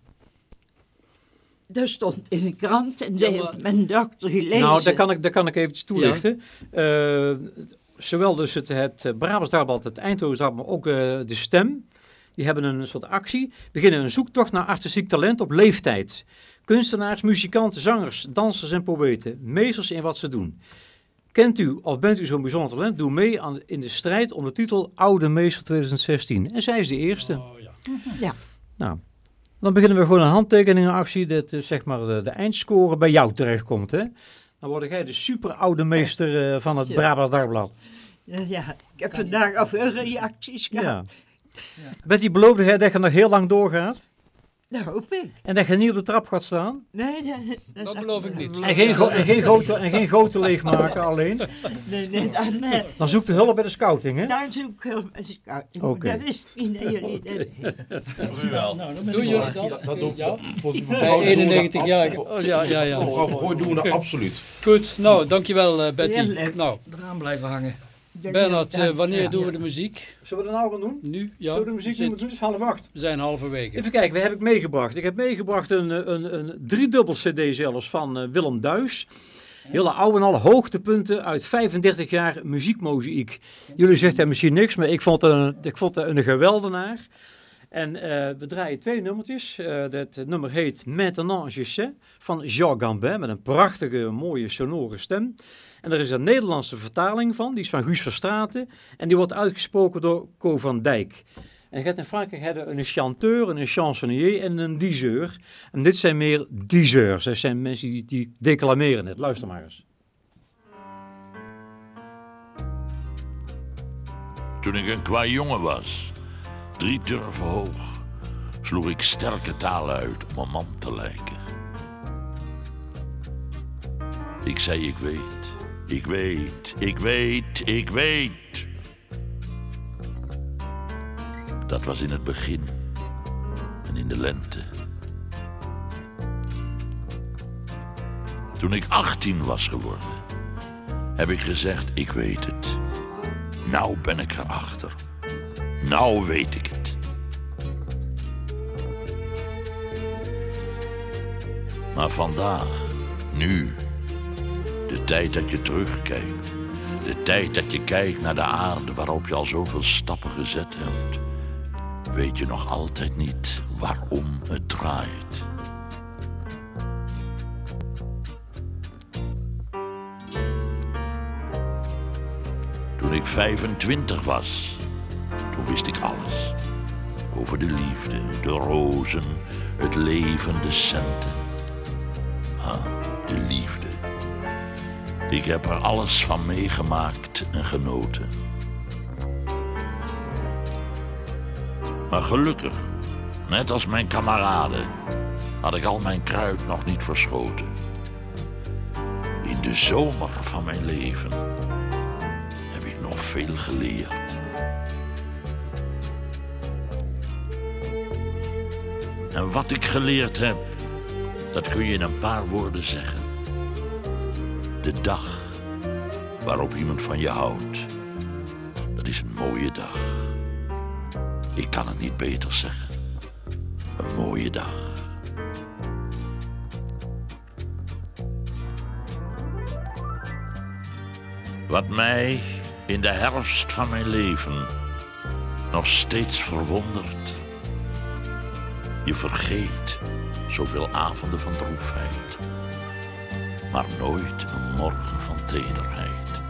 Dat stond in de krant en Ja, dat maar- mijn dochter gelezen. Nou, daar kan ik, daar kan ik eventjes toelichten. Eh, zowel dus het, het Brabants Dagblad, het Eindhoven Dagblad, maar ook eh, de Stem. Die hebben een soort actie. Beginnen een zoektocht naar artistiek talent op leeftijd. Kunstenaars, muzikanten, zangers, dansers en poëten. Meesters in wat ze doen. Kent u of bent u zo'n bijzonder talent? Doe mee aan, in de strijd om de titel Oude Meester 2016. En zij is de eerste. Oh, ja. Nou, dan beginnen we gewoon een handtekeningenactie. Dat eh, zeg maar de, de eindscore bij jou terechtkomt. Hè? Dan word jij de super oude meester eh, van het Ja. Brabants Dagblad. Ja, ja, ik heb vandaag al veel reacties gehad. Ja. Betty, beloofde jij dat je nog heel lang doorgaat? Dat hoop ik. En dat je niet op de trap gaat staan? Nee, dat, Dat beloof ik niet. En geen, en geen, goten, en geen goten leegmaken alleen? Nee, nee, dan, nee. Dan zoek de hulp bij de scouting, hè? Daar zoek ik heel veel scouting. Oké. Dat wist ik niet dat jullie dat. Voor u wel. Nou, dan ben Doen jullie dat? Dat doe ja? Bij mevrouw 91 jaar. Oh, ja, ja, ja. mevrouw doen we dat absoluut. Goed, nou, dankjewel eh, Betty. Nou, Eraan blijven hangen. Bernard, eh, wanneer ja. doen we de muziek? Zullen we dat nou gaan doen? Nu? Ja. Zullen we de muziek Zit- doen? Het is half acht. We zijn halverwege. Even kijken, wat heb ik meegebracht? Ik heb meegebracht een, eh, een, een driedubbel cd zelfs van eh, Willem Duis. Hele oude en al hoogtepunten uit 35 jaar muziekmozaïek. Jullie zegt hij misschien niks, maar ik vond het een, ik vond het een geweldenaar. En eh, we draaien twee nummertjes. Eh dat nummer heet Maintenant je van Jean Gambin met een prachtige, mooie, sonore stem. En er is een Nederlandse vertaling van, die is van Guus Verstraeten. En die wordt uitgesproken door Co van Dijk. En je hebt in Frankrijk hebben een chanteur, een chansonnier en een diseur. En dit zijn meer diseurs. Dat zijn mensen die, die declameren het. Luister maar eens. Toen ik een kwa jongen was, drie turven hoog, sloeg ik sterke taal uit om een man te lijken. Ik zei ik weet, ik weet, ik weet, ik weet. Dat was in het begin en in de lente. Toen ik 18 was geworden, heb ik gezegd ik weet het. Nou ben ik erachter. Nou weet ik het. Maar vandaag, nu, de tijd dat je terugkijkt, de tijd dat je kijkt naar de aarde waarop je al zoveel stappen gezet hebt, weet je nog altijd niet waarom het draait. Toen ik 25 was, toen wist ik alles. Over de liefde, de rozen, het leven, de centen. Ah, de liefde. Ik heb er alles van meegemaakt en genoten. Maar gelukkig, net als mijn kameraden, had ik al mijn kruid nog niet verschoten. In de zomer van mijn leven heb ik nog veel geleerd. En wat ik geleerd heb, dat kun je in een paar woorden zeggen. De dag waarop iemand van je houdt, dat is een mooie dag. Ik kan het niet beter zeggen. Een mooie dag. Wat mij in de herfst van mijn leven nog steeds verwondert. Je vergeet zoveel avonden van droefheid, maar nooit een morgen van tederheid.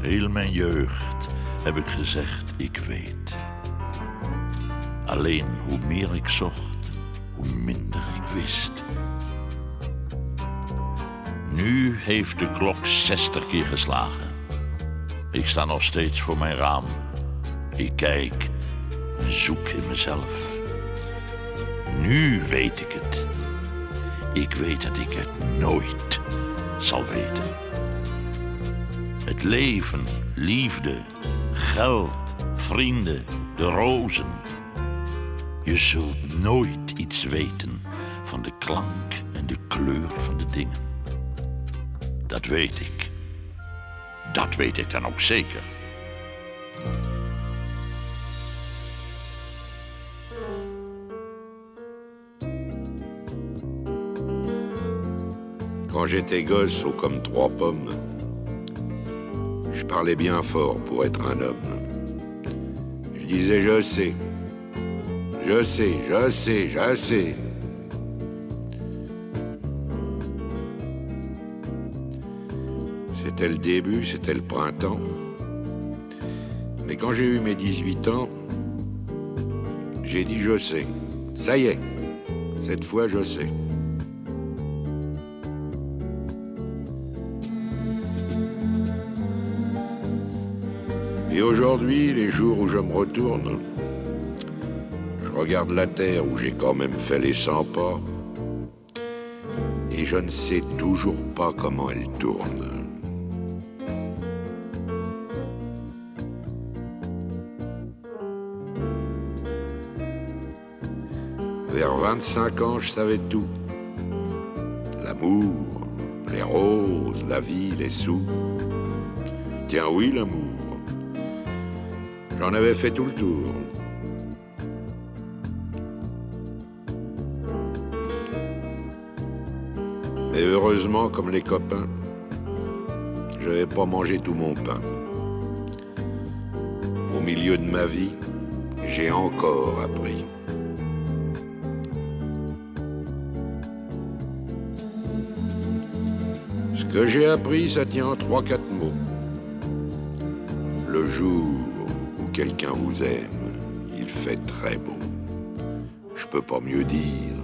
Heel mijn jeugd heb ik gezegd, ik weet. Alleen hoe meer ik zocht, hoe minder ik wist. Nu heeft de klok 60 keer geslagen. Ik sta nog steeds voor mijn raam. Ik kijk en zoek in mezelf. Nu weet ik het. Ik weet dat ik het nooit zal weten. Het leven, liefde, geld, vrienden, de rozen. Je zult nooit iets weten van de klank en de kleur van de dingen. Dat weet ik. Weet ik dan. Quand j'étais gosse, haut comme trois pommes, je parlais bien fort pour être un homme. Je disais je sais, je sais, je sais, je sais. C'était le début, c'était le printemps. Mais quand j'ai eu mes 18 ans, j'ai dit je sais. Ça y est, cette fois je sais. Et aujourd'hui, les jours où je me retourne, je regarde la terre où j'ai quand même fait les 100 pas, et je ne sais toujours pas comment elle tourne. Vers 25 ans, je savais tout. L'amour, les roses, la vie, les sous. Tiens oui, l'amour. J'en avais fait tout le tour. Mais heureusement, comme les copains, je n'avais pas mangé tout mon pain. Au milieu de ma vie, j'ai encore appris. Que j'ai appris, ça tient en trois, quatre mots. Le jour où quelqu'un vous aime, il fait très beau. Je peux pas mieux dire,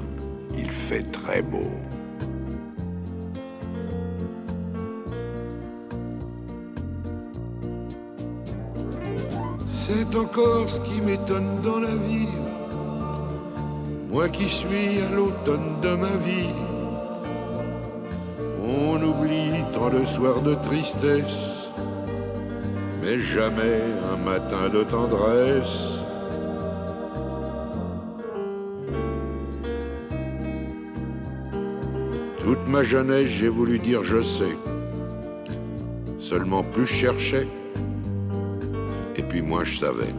il fait très beau. C'est encore ce qui m'étonne dans la vie. Moi qui suis à l'automne de ma vie. Oublie tant de soirs de tristesse, mais jamais un matin de tendresse. Toute ma jeunesse, j'ai voulu dire je sais. Seulement plus je cherchais, et puis moi je savais.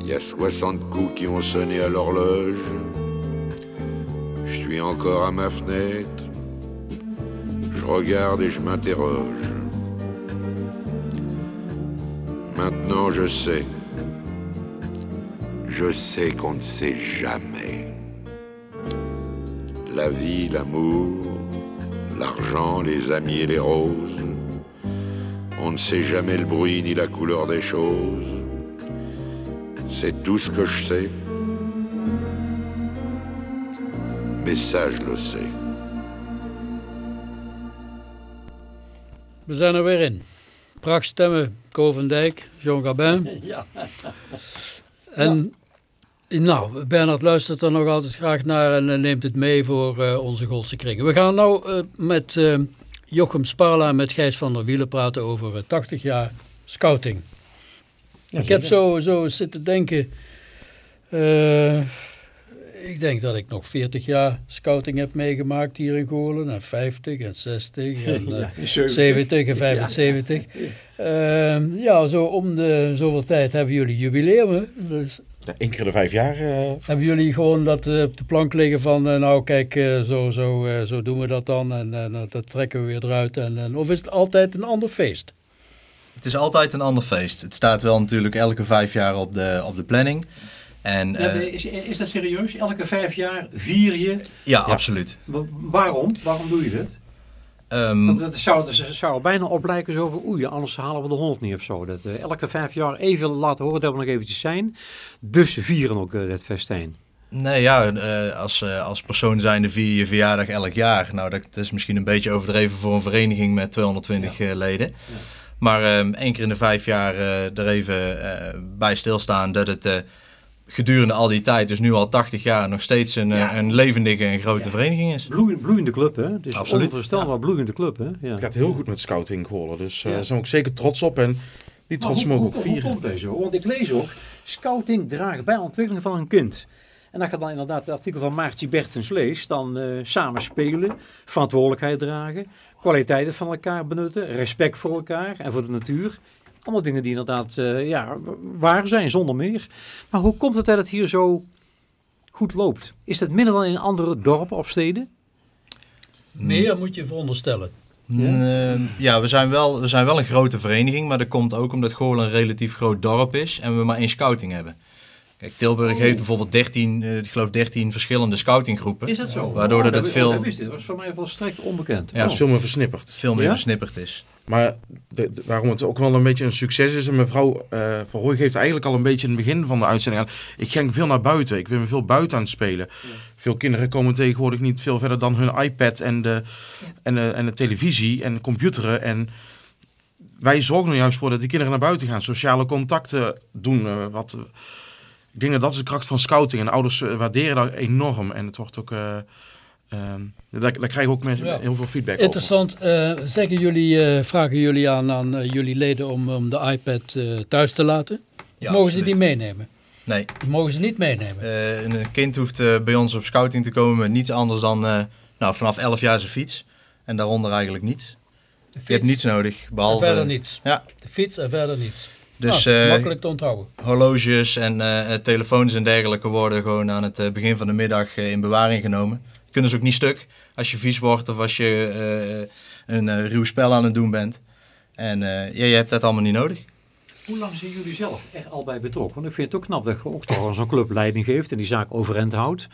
Il y a 60 coups qui ont sonné à l'horloge. Je suis encore à ma fenêtre. Regarde et je m'interroge. Maintenant je sais. Je sais qu'on ne sait jamais. La vie, l'amour, l'argent, les amis et les roses. On ne sait jamais le bruit ni la couleur des choses. C'est tout ce que je sais. Mais ça, je le sais. We zijn er weer in. Prachtstemmen, Co van Dijk, Jean Gabin. Ja. En nou, Bernard luistert er nog altijd graag naar en eh, neemt het mee voor eh, onze Goldse kringen. We gaan nou eh, met Jochem Sparla en met Gijs van der Wielen praten over eh, 80 jaar scouting. ik heb zo, zo zitten denken, ik denk dat ik nog 40 jaar scouting heb meegemaakt hier in Goorlen. En 50 en 60 en eh, 70 en 75. Ja. ja, zo om de zoveel tijd hebben jullie jubileum. Dus Ja, Eén keer de vijf jaar. eh, hebben jullie gewoon dat eh, op de plank liggen van, nou kijk, eh, zo, zo, eh, zo doen we dat dan en eh, dat trekken we weer eruit. En, en- of is het altijd een ander feest? Het is altijd een ander feest. Het staat wel natuurlijk elke vijf jaar op de, op de planning. En, Ja, eh, is, is dat serieus? Elke vijf jaar vier je? ja, absoluut. Wa- Waarom? Waarom doe je dat? Ehm, Want dat zou, dat zou bijna op lijken zo van, oei, anders halen we de honderd niet of zo. Dat, eh, elke vijf jaar even laten horen dat we nog eventjes zijn. Dus we vieren ook eh, het festijn. Nee, ja, eh, als, eh, als persoon zijnde vier je verjaardag elk jaar. Nou, dat, is misschien een beetje overdreven voor een vereniging met 220 eh, leden. Maar ehm, één keer in de vijf jaar eh, er even eh, bij stilstaan dat het eh, gedurende al die tijd, dus nu al 80 jaar, nog steeds een, Ja. een levendige en grote vereniging is. Bloei- bloeiende club, hè? Het is Absoluut. onvoorstelbaar bloeiende club, hè? Ja. Het gaat heel goed met scouting geworden. Dus eh, Ja. daar zijn we ook zeker trots op. En die trots hoe, mogen we hoe, ook hoe vieren. komt deze zo? Want ik lees ook, scouting draagt bij aan de ontwikkeling van een kind. En als je dan inderdaad het artikel van Maartje Bertens leest, dan eh samen spelen, verantwoordelijkheid dragen, kwaliteiten van elkaar benutten, respect voor elkaar en voor de natuur. Allemaal dingen die inderdaad eh, ja, waar zijn, zonder meer. Maar hoe komt het dat het hier zo goed loopt? Is dat minder dan in andere dorpen of steden? Meer moet je veronderstellen. Ja, ja we, zijn wel, we zijn wel een grote vereniging, maar dat komt ook omdat Goorlen een relatief groot dorp is en we maar één scouting hebben. Kijk, Tilburg heeft bijvoorbeeld 13, eh, ik geloof 13 verschillende scoutinggroepen. Is dat zo? Waardoor dat dat het wi- veel- Dat, wist ik. dat was voor mij volstrekt onbekend. Ja. Is veel meer versnipperd. Veel meer Ja? versnipperd is. Maar de- de- waarom het ook wel een beetje een succes is. En mevrouw uh, Van Rooij geeft eigenlijk al een beetje in het begin van de uitzending aan. Ik ging veel naar buiten. Ik ben veel buiten aan het spelen. Veel kinderen komen tegenwoordig niet veel verder dan hun iPad en de, en de, en de televisie en computeren. En wij zorgen er juist voor dat die kinderen naar buiten gaan. Sociale contacten doen. eh, wat, eh, ik denk dat dat is de kracht van scouting. En ouders eh, waarderen dat enorm. En het wordt ook... ehm, daar, daar krijgen ook mensen Ja. heel veel feedback over. Interessant. eh, zeggen jullie, eh, vragen jullie aan, aan eh, jullie leden om, om de iPad eh, thuis te laten? Ja, mogen ze die meenemen? Nee, Die mogen ze niet meenemen. eh, een kind hoeft bij ons op scouting te komen met niets anders dan eh, nou, vanaf 11 jaar zijn fiets. En daaronder eigenlijk niets. Je hebt niets nodig, en behalve verder niets. Ja. De fiets en verder niets. dus Nou, eh, makkelijk te onthouden. horloges en eh, telefoons en dergelijke worden gewoon aan het begin van de middag in bewaring genomen. Kunnen ze ook niet stuk als je vies wordt of als je eh, een eh, ruw spel aan het doen bent. En eh, ja, je hebt dat allemaal niet nodig. Hoe lang zijn jullie zelf er al bij betrokken? Want ik vind het ook knap dat je ook toch zo'n club leiding geeft en die zaak overeind houdt.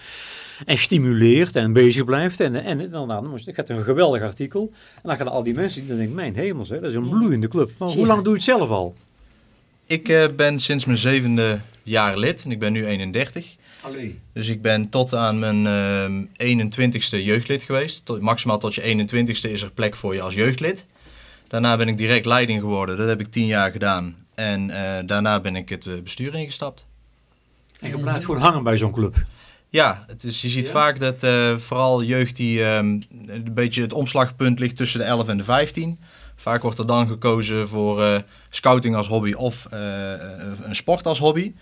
En stimuleert en bezig blijft. En, en dan, dan ik had een geweldig artikel. En dan gaan al die mensen die dan denken, mijn hemels, hè, dat is een bloeiende club. Maar hoe lang doe je het zelf al? Ik eh, ben sinds mijn zevende jaar lid en ik ben nu 31. Allee. Dus ik ben tot aan mijn ehm 21ste jeugdlid geweest. Tot, maximaal tot je 21ste is er plek voor je als jeugdlid. Daarna ben ik direct leiding geworden. Dat heb ik tien jaar gedaan. En eh, daarna ben ik het eh, bestuur ingestapt. En je blijft gewoon hangen bij zo'n club. Ja, het is, je ziet Ja? vaak dat eh, vooral jeugd die ehm, een beetje het omslagpunt ligt tussen de 11 en de 15. Vaak wordt er dan gekozen voor eh, scouting als hobby of eh, een sport als hobby.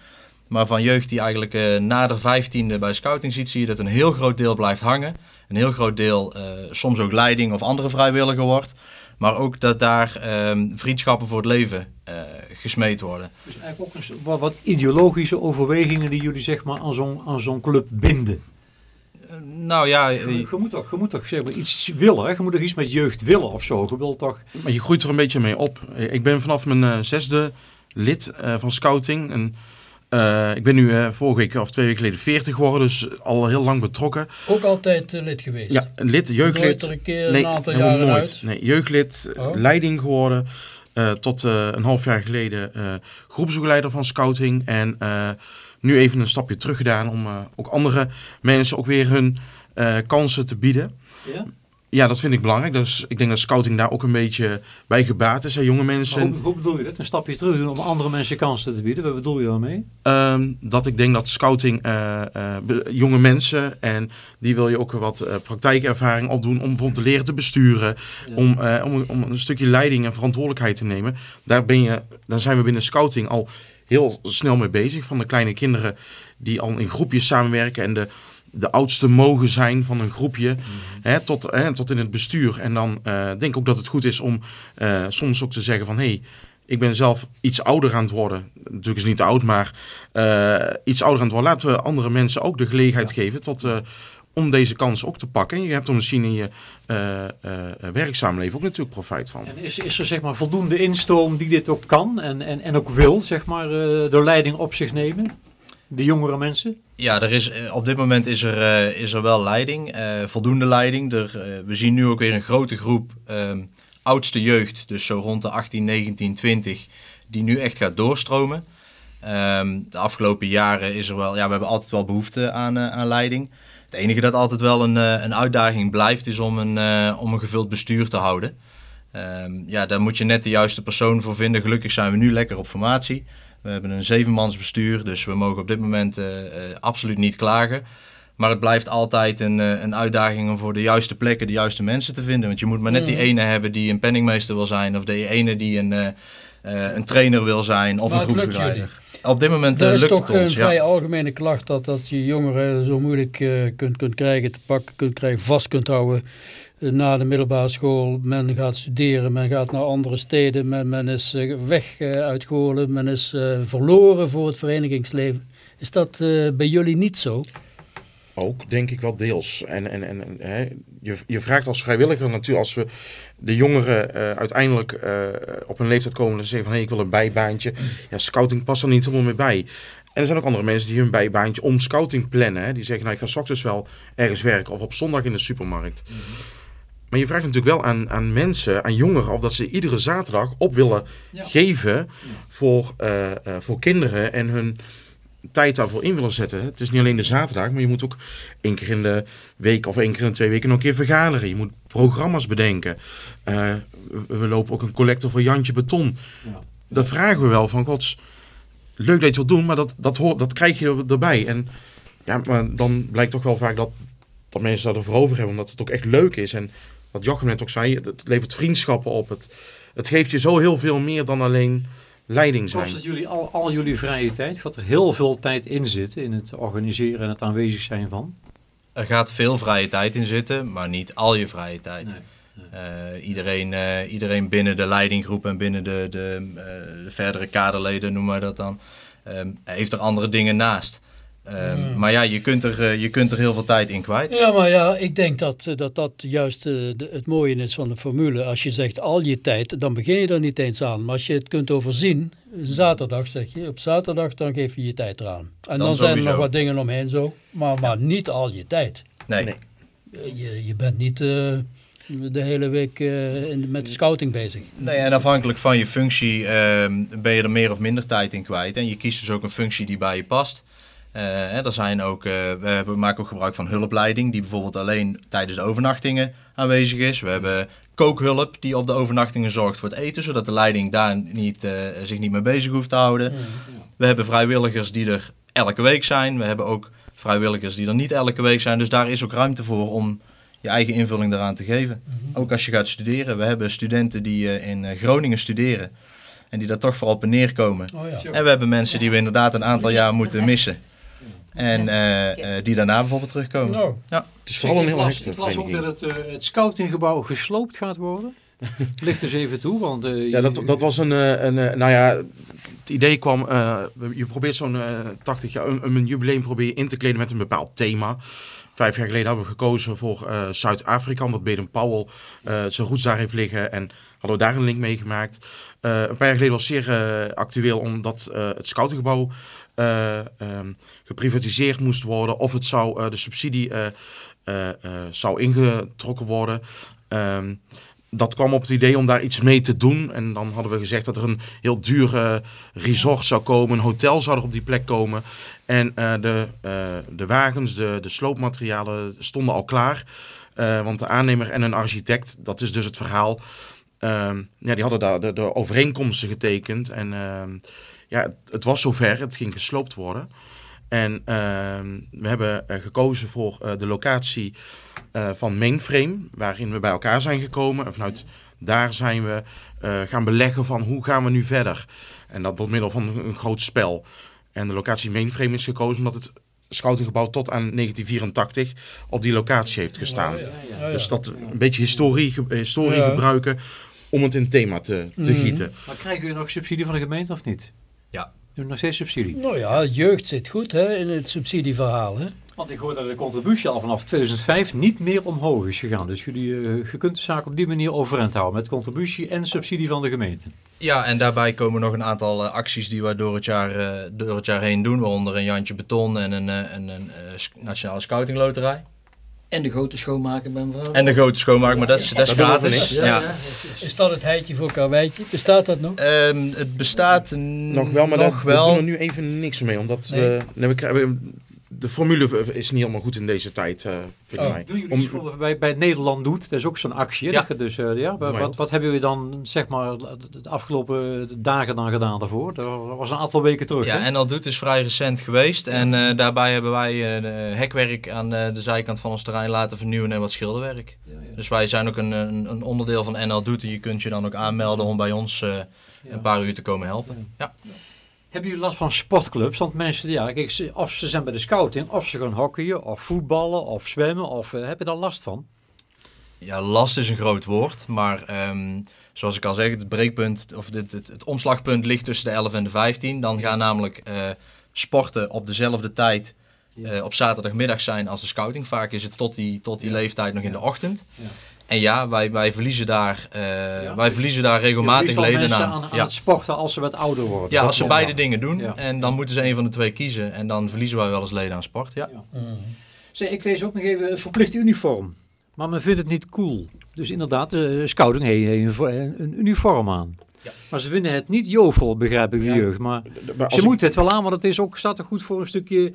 Maar van jeugd die eigenlijk eh, na de 15e bij scouting ziet, zie je dat een heel groot deel blijft hangen. Een heel groot deel eh, soms ook leiding of andere vrijwilliger wordt. Maar ook dat daar ehm, vriendschappen voor het leven eh, gesmeed worden. Dus eigenlijk ook een, wat, wat ideologische overwegingen die jullie zeg maar aan zo'n, aan zo'n club binden. Nou ja, Je, je moet toch, je moet toch zeg maar, iets willen, hè? je moet toch iets met jeugd willen of zo. Je wilt toch... Maar je groeit er een beetje mee op. Ik ben vanaf mijn zesde lid eh, van scouting. En, eh, ik ben nu eh, vorige week of twee weken geleden 40 geworden, dus al heel lang betrokken. Ook altijd eh, lid geweest. Ja, een lid, Nooit jeugdlid. er een keer Nee, een aantal jaren nooit. uit. Nee, jeugdlid, Oh. leiding geworden. eh, tot eh, een half jaar geleden eh groepsbegeleider van scouting. En eh, nu even een stapje terug gedaan om eh, ook andere mensen ook weer hun eh, kansen te bieden. Ja? Ja, dat vind ik belangrijk. Dus ik denk dat scouting daar ook een beetje bij gebaat is. Hè. Jonge mensen. hoe, hoe bedoel je dat? Een stapje terug doen om andere mensen kansen te bieden? Wat bedoel je daarmee? Ehm, dat ik denk dat scouting eh, eh, jonge mensen en die wil je ook wat eh, praktijkervaring opdoen om bijvoorbeeld te leren te besturen, Ja. om, om, om een stukje leiding en verantwoordelijkheid te nemen. Daar, ben je, daar zijn we binnen scouting al heel snel mee bezig. Van de kleine kinderen die al in groepjes samenwerken en de, de oudste mogen zijn van een groepje, hè, tot, hè, tot in het bestuur. En dan eh, denk ik ook dat het goed is om eh, soms ook te zeggen van hé, hey, ik ben zelf iets ouder aan het worden. Natuurlijk is het niet te oud, maar eh, iets ouder aan het worden. Laten we andere mensen ook de gelegenheid geven tot, om deze kans ook te pakken. En je hebt er misschien in je werkzaam leven ook natuurlijk profijt van. En is, is er zeg maar voldoende instroom die dit ook kan en, en, en ook wil, zeg maar, de leiding op zich nemen? De jongere mensen? Ja, er is, eh, op dit moment is er, eh, is er wel leiding, eh, voldoende leiding. Er, we zien nu ook weer een grote groep ehm, oudste jeugd, dus zo rond de 18, 19, 20, die nu echt gaat doorstromen. Ehm, de afgelopen jaren is er wel, ja, we hebben altijd wel behoefte aan, aan leiding. Het enige dat altijd wel een, een uitdaging blijft, is om een, om een gevuld bestuur te houden. Ehm, ja, daar moet je net de juiste persoon voor vinden. Gelukkig zijn we nu lekker op formatie. We hebben een zevenmansbestuur, dus we mogen op dit moment eh, eh, absoluut niet klagen. Maar het blijft altijd een, eh, een uitdaging om voor de juiste plekken de juiste mensen te vinden. Want je moet maar net die Mhm. ene hebben die een penningmeester wil zijn, of de ene die een, een trainer wil zijn, of Maar een het groepsbegeleider. Op dit moment is lukt toch het ons. een ja. vrij algemene klacht dat, dat je jongeren zo moeilijk kunt, kunt krijgen, te pakken kunt krijgen, vast kunt houden na de middelbare school. Men gaat studeren, men gaat naar andere steden, men, men is eh, weg eh, uit Goorlen, men is eh, verloren voor het verenigingsleven. Is dat eh, bij jullie niet zo? Ook, denk ik wel deels. En, en, en, hè, je, je vraagt als vrijwilliger natuurlijk, als we de jongeren eh, uiteindelijk eh, op een leeftijd komen en zeggen van hé, ik wil een bijbaantje. Ja, scouting past er niet helemaal mee bij. En er zijn ook andere mensen die hun bijbaantje om scouting plannen. Hè. Die zeggen, nou ik ga ochtends wel ergens werken of op zondag in de supermarkt. Maar je vraagt natuurlijk wel aan, aan mensen, aan jongeren, of dat ze iedere zaterdag op willen Ja. geven voor, eh, eh, voor kinderen en hun tijd daarvoor in willen zetten. Het is niet alleen de zaterdag, maar je moet ook één keer in de week of één keer in de twee weken nog een keer vergaderen. Je moet programma's bedenken. Eh, we, lopen ook een collector voor Jantje Beton. Ja. Dat vragen we wel van gods. Leuk dat je het wilt doen, maar dat, dat, hoort, dat krijg je er- erbij. En ja, maar dan blijkt toch wel vaak dat, dat mensen dat ervoor over hebben, omdat het ook echt leuk is. En wat Jochem net ook zei, het, het levert vriendschappen op. Het, het geeft je zo heel veel meer dan alleen leiding zijn. Kost het jullie al, al jullie vrije tijd? Gaat er heel veel tijd in zitten in het organiseren en het aanwezig zijn van? Er gaat veel vrije tijd in zitten, maar niet al je vrije tijd. Nee, Eh, iedereen, eh, iedereen binnen de leidinggroep en binnen de, de, eh, de verdere kaderleden, noem maar dat dan, ehm, heeft er andere dingen naast. Ehm. Maar ja, je kunt, er, eh, je kunt er heel veel tijd in kwijt. Ja, maar ja, ik denk dat eh, dat, dat juist eh, de, het mooie is van de formule. Als je zegt al je tijd, dan begin je er niet eens aan. Maar als je het kunt overzien, zaterdag zeg je, op zaterdag dan geef je je tijd eraan. En dan, zijn er nog wat dingen omheen zo, maar, maar niet al je tijd. Nee. Nee. Je, je bent niet eh, de hele week eh, in, met de scouting bezig. Nee, en afhankelijk van je functie ehm, ben je er meer of minder tijd in kwijt. En je kiest dus ook een functie die bij je past. Eh, hè, er zijn ook, eh, we, maken ook gebruik van hulpleiding, die bijvoorbeeld alleen tijdens de overnachtingen aanwezig is. We hebben kookhulp, die op de overnachtingen zorgt voor het eten, zodat de leiding daar niet, eh, zich niet mee bezig hoeft te houden. We hebben vrijwilligers die er elke week zijn. We hebben ook vrijwilligers die er niet elke week zijn. Dus daar is ook ruimte voor om je eigen invulling daaraan te geven. Ook als je gaat studeren. We hebben studenten die eh, in eh, Groningen studeren. En die daar toch vooral op en neer komen. Oh ja. En we hebben mensen die we inderdaad een aantal jaar moeten missen. En eh, eh, die daarna bijvoorbeeld terugkomen. Nou, Het is vooral een heel hechte Ik las ook dat het, eh, het scoutinggebouw gesloopt gaat worden. Ligt eens even toe, want... eh, Ja, dat, dat was een, eh, een eh, nou ja, het idee kwam, eh, je probeert zo'n eh 80 jaar, een, een jubileum probeer je in te kleden met een bepaald thema. Vijf jaar geleden hebben we gekozen voor eh, Zuid-Afrika, omdat Baden Powell eh zijn roots daar heeft liggen en hadden we daar een link mee gemaakt. Eh, een paar jaar geleden was zeer eh, actueel omdat eh, het scoutengebouw eh, ehm, geprivatiseerd moest worden of het zou, eh, de subsidie eh, zou ingetrokken worden. Ehm, dat kwam op het idee om daar iets mee te doen. En dan hadden we gezegd dat er een heel duur eh, resort zou komen. Een hotel zou er op die plek komen. En de, de wagens, de, de sloopmaterialen stonden al klaar. Want de aannemer en een architect, dat is dus het verhaal. ehm, ja, die hadden daar de, de overeenkomsten getekend. En ja, het, het was zover, het ging gesloopt worden. En ehm, we hebben eh, gekozen voor eh, de locatie eh, van Mainframe, waarin we bij elkaar zijn gekomen. En vanuit daar zijn we eh, gaan beleggen van hoe gaan we nu verder. En dat door middel van een, een groot spel. En de locatie Mainframe is gekozen omdat het scoutinggebouw tot aan 1984 op die locatie heeft gestaan. Dus dat een beetje historie, ge- historie Ja. gebruiken om het in thema te, te Mhm. gieten. Maar krijgen jullie nog subsidie van de gemeente of niet? Ja. Doen nog steeds subsidie? Nou ja, jeugd zit goed hè, in het subsidieverhaal. Hè? Want ik hoor dat de contributie al vanaf 2005 niet meer omhoog is gegaan. Dus jullie, eh, je kunt de zaak op die manier overeind houden. Met contributie en subsidie van de gemeente. Ja, en daarbij komen nog een aantal eh, acties die we door het, jaar, eh, door het jaar heen doen. Waaronder een Jantje Beton en een, eh, een, een, eh, Nationale Scouting Loterij. En de grote schoonmaken bij mevrouw. En de grote schoonmaak, maar dat is, dat is Dat we gratis. Ja, Is dat het heitje voor karweitje? Bestaat dat nog? Ehm, het bestaat Nog wel, maar nog daar, wel. we doen er nu even niks mee. Omdat Nee. we, nee, we krijgen, de formule is niet helemaal goed in deze tijd, eh vind Oh. mij. Doen jullie Om- bij, bij Nederland doet? Dat is ook zo'n actie. Ja. Dat je Dus, eh, ja, wat, wat, wat hebben jullie dan zeg maar, de afgelopen dagen dan gedaan daarvoor? Dat was een aantal weken terug. Ja, hè? en Doet is vrij recent geweest. En eh, daarbij hebben wij eh, hekwerk aan eh, de zijkant van ons terrein laten vernieuwen en wat schilderwerk. Dus wij zijn ook een, een, een onderdeel van NL Doet. En je kunt je dan ook aanmelden om bij ons eh, een paar uur te komen helpen. Ja. Hebben jullie last van sportclubs? Want mensen, ja, kijk, of ze zijn bij de scouting, of ze gaan hockeyen, of voetballen, of zwemmen. Of, eh, heb je daar last van? Ja, last is een groot woord, maar ehm, zoals ik al zeg, het breekpunt of het, het, het omslagpunt ligt tussen de 11 en de 15. Dan gaan namelijk eh, sporten op dezelfde tijd eh, op zaterdagmiddag zijn als de scouting. Vaak is het tot die, tot die leeftijd nog in de ochtend. En ja, wij, wij, verliezen daar, eh, Ja. wij verliezen daar regelmatig leden mensen aan. aan, aan ja. het sporten als ze wat ouder worden. ja, Dat als ze beide dingen doen Ja. en dan moeten ze een van de twee kiezen. En dan verliezen wij wel eens leden aan sport. Ja. Zeg, ik lees ook nog even een verplicht uniform. Maar men vindt het niet cool. Dus inderdaad, de scouting heeft een, een, uniform aan. Ja. Maar ze vinden het niet jovel, begrijp ik, de Ja. jeugd. Maar Maar als ze ik- moeten het wel aan, want het is ook, staat er goed voor een stukje...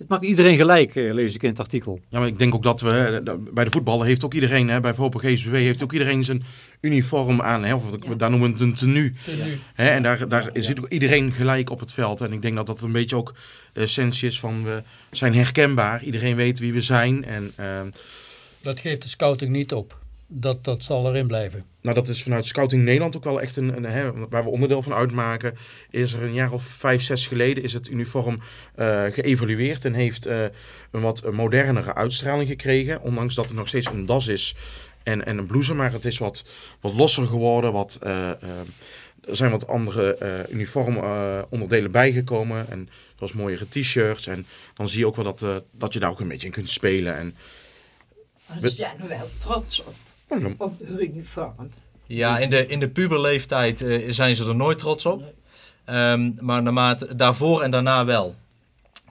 Het maakt iedereen gelijk, eh, lees ik in het artikel. Ja, maar ik denk ook dat we, dat- bij de voetballen heeft ook iedereen, hè, bij GSBW heeft ook iedereen zijn uniform aan. Hè, of wat- daar noemen we het een tenue. Hè, en daar, daar zit ook iedereen gelijk op het veld. En ik denk dat dat een beetje ook de essentie is van we zijn herkenbaar. Iedereen weet wie we zijn. En ehm, Dat geeft de scouting niet op. Dat, dat zal erin blijven. nou, dat is vanuit Scouting Nederland ook wel echt een, een hè, waar we onderdeel van uitmaken. Is er een jaar of vijf, zes geleden is het uniform eh, geëvalueerd en heeft eh, een wat modernere uitstraling gekregen. Ondanks dat het nog steeds een das is en, en een blouse, maar het is wat, wat losser geworden, wat eh, Er zijn wat andere eh uniformonderdelen bijgekomen. En zoals mooiere t-shirts. En dan zie je ook wel dat, eh, dat je daar ook een beetje in kunt spelen. En Ze zijn er wel trots op, op hun uniform. Ja, in de, in de puberleeftijd eh, zijn ze er nooit trots op. Ehm, maar naarmate, daarvoor en daarna wel.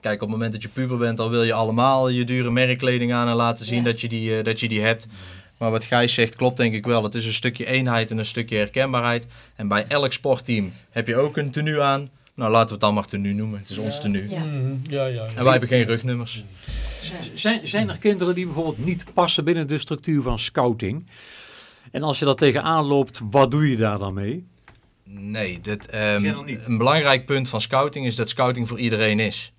Kijk, op het moment dat je puber bent, dan wil je allemaal je dure merkkleding aan en laten zien Ja. dat, je die, eh, dat je die hebt. Maar wat Gijs zegt klopt denk ik wel. Het is een stukje eenheid en een stukje herkenbaarheid. En bij elk sportteam heb je ook een tenue aan. Nou, laten we het dan maar tenue noemen. Het is ons tenue. Ja. Mhm, ja, ja, ja. En wij hebben geen rugnummers. Zijn, zijn er kinderen die bijvoorbeeld niet passen binnen de structuur van scouting? En als je dat tegenaan loopt, wat doe je daar dan mee? Nee, dit, ehm, nog niet? een belangrijk punt van scouting is dat scouting voor iedereen is.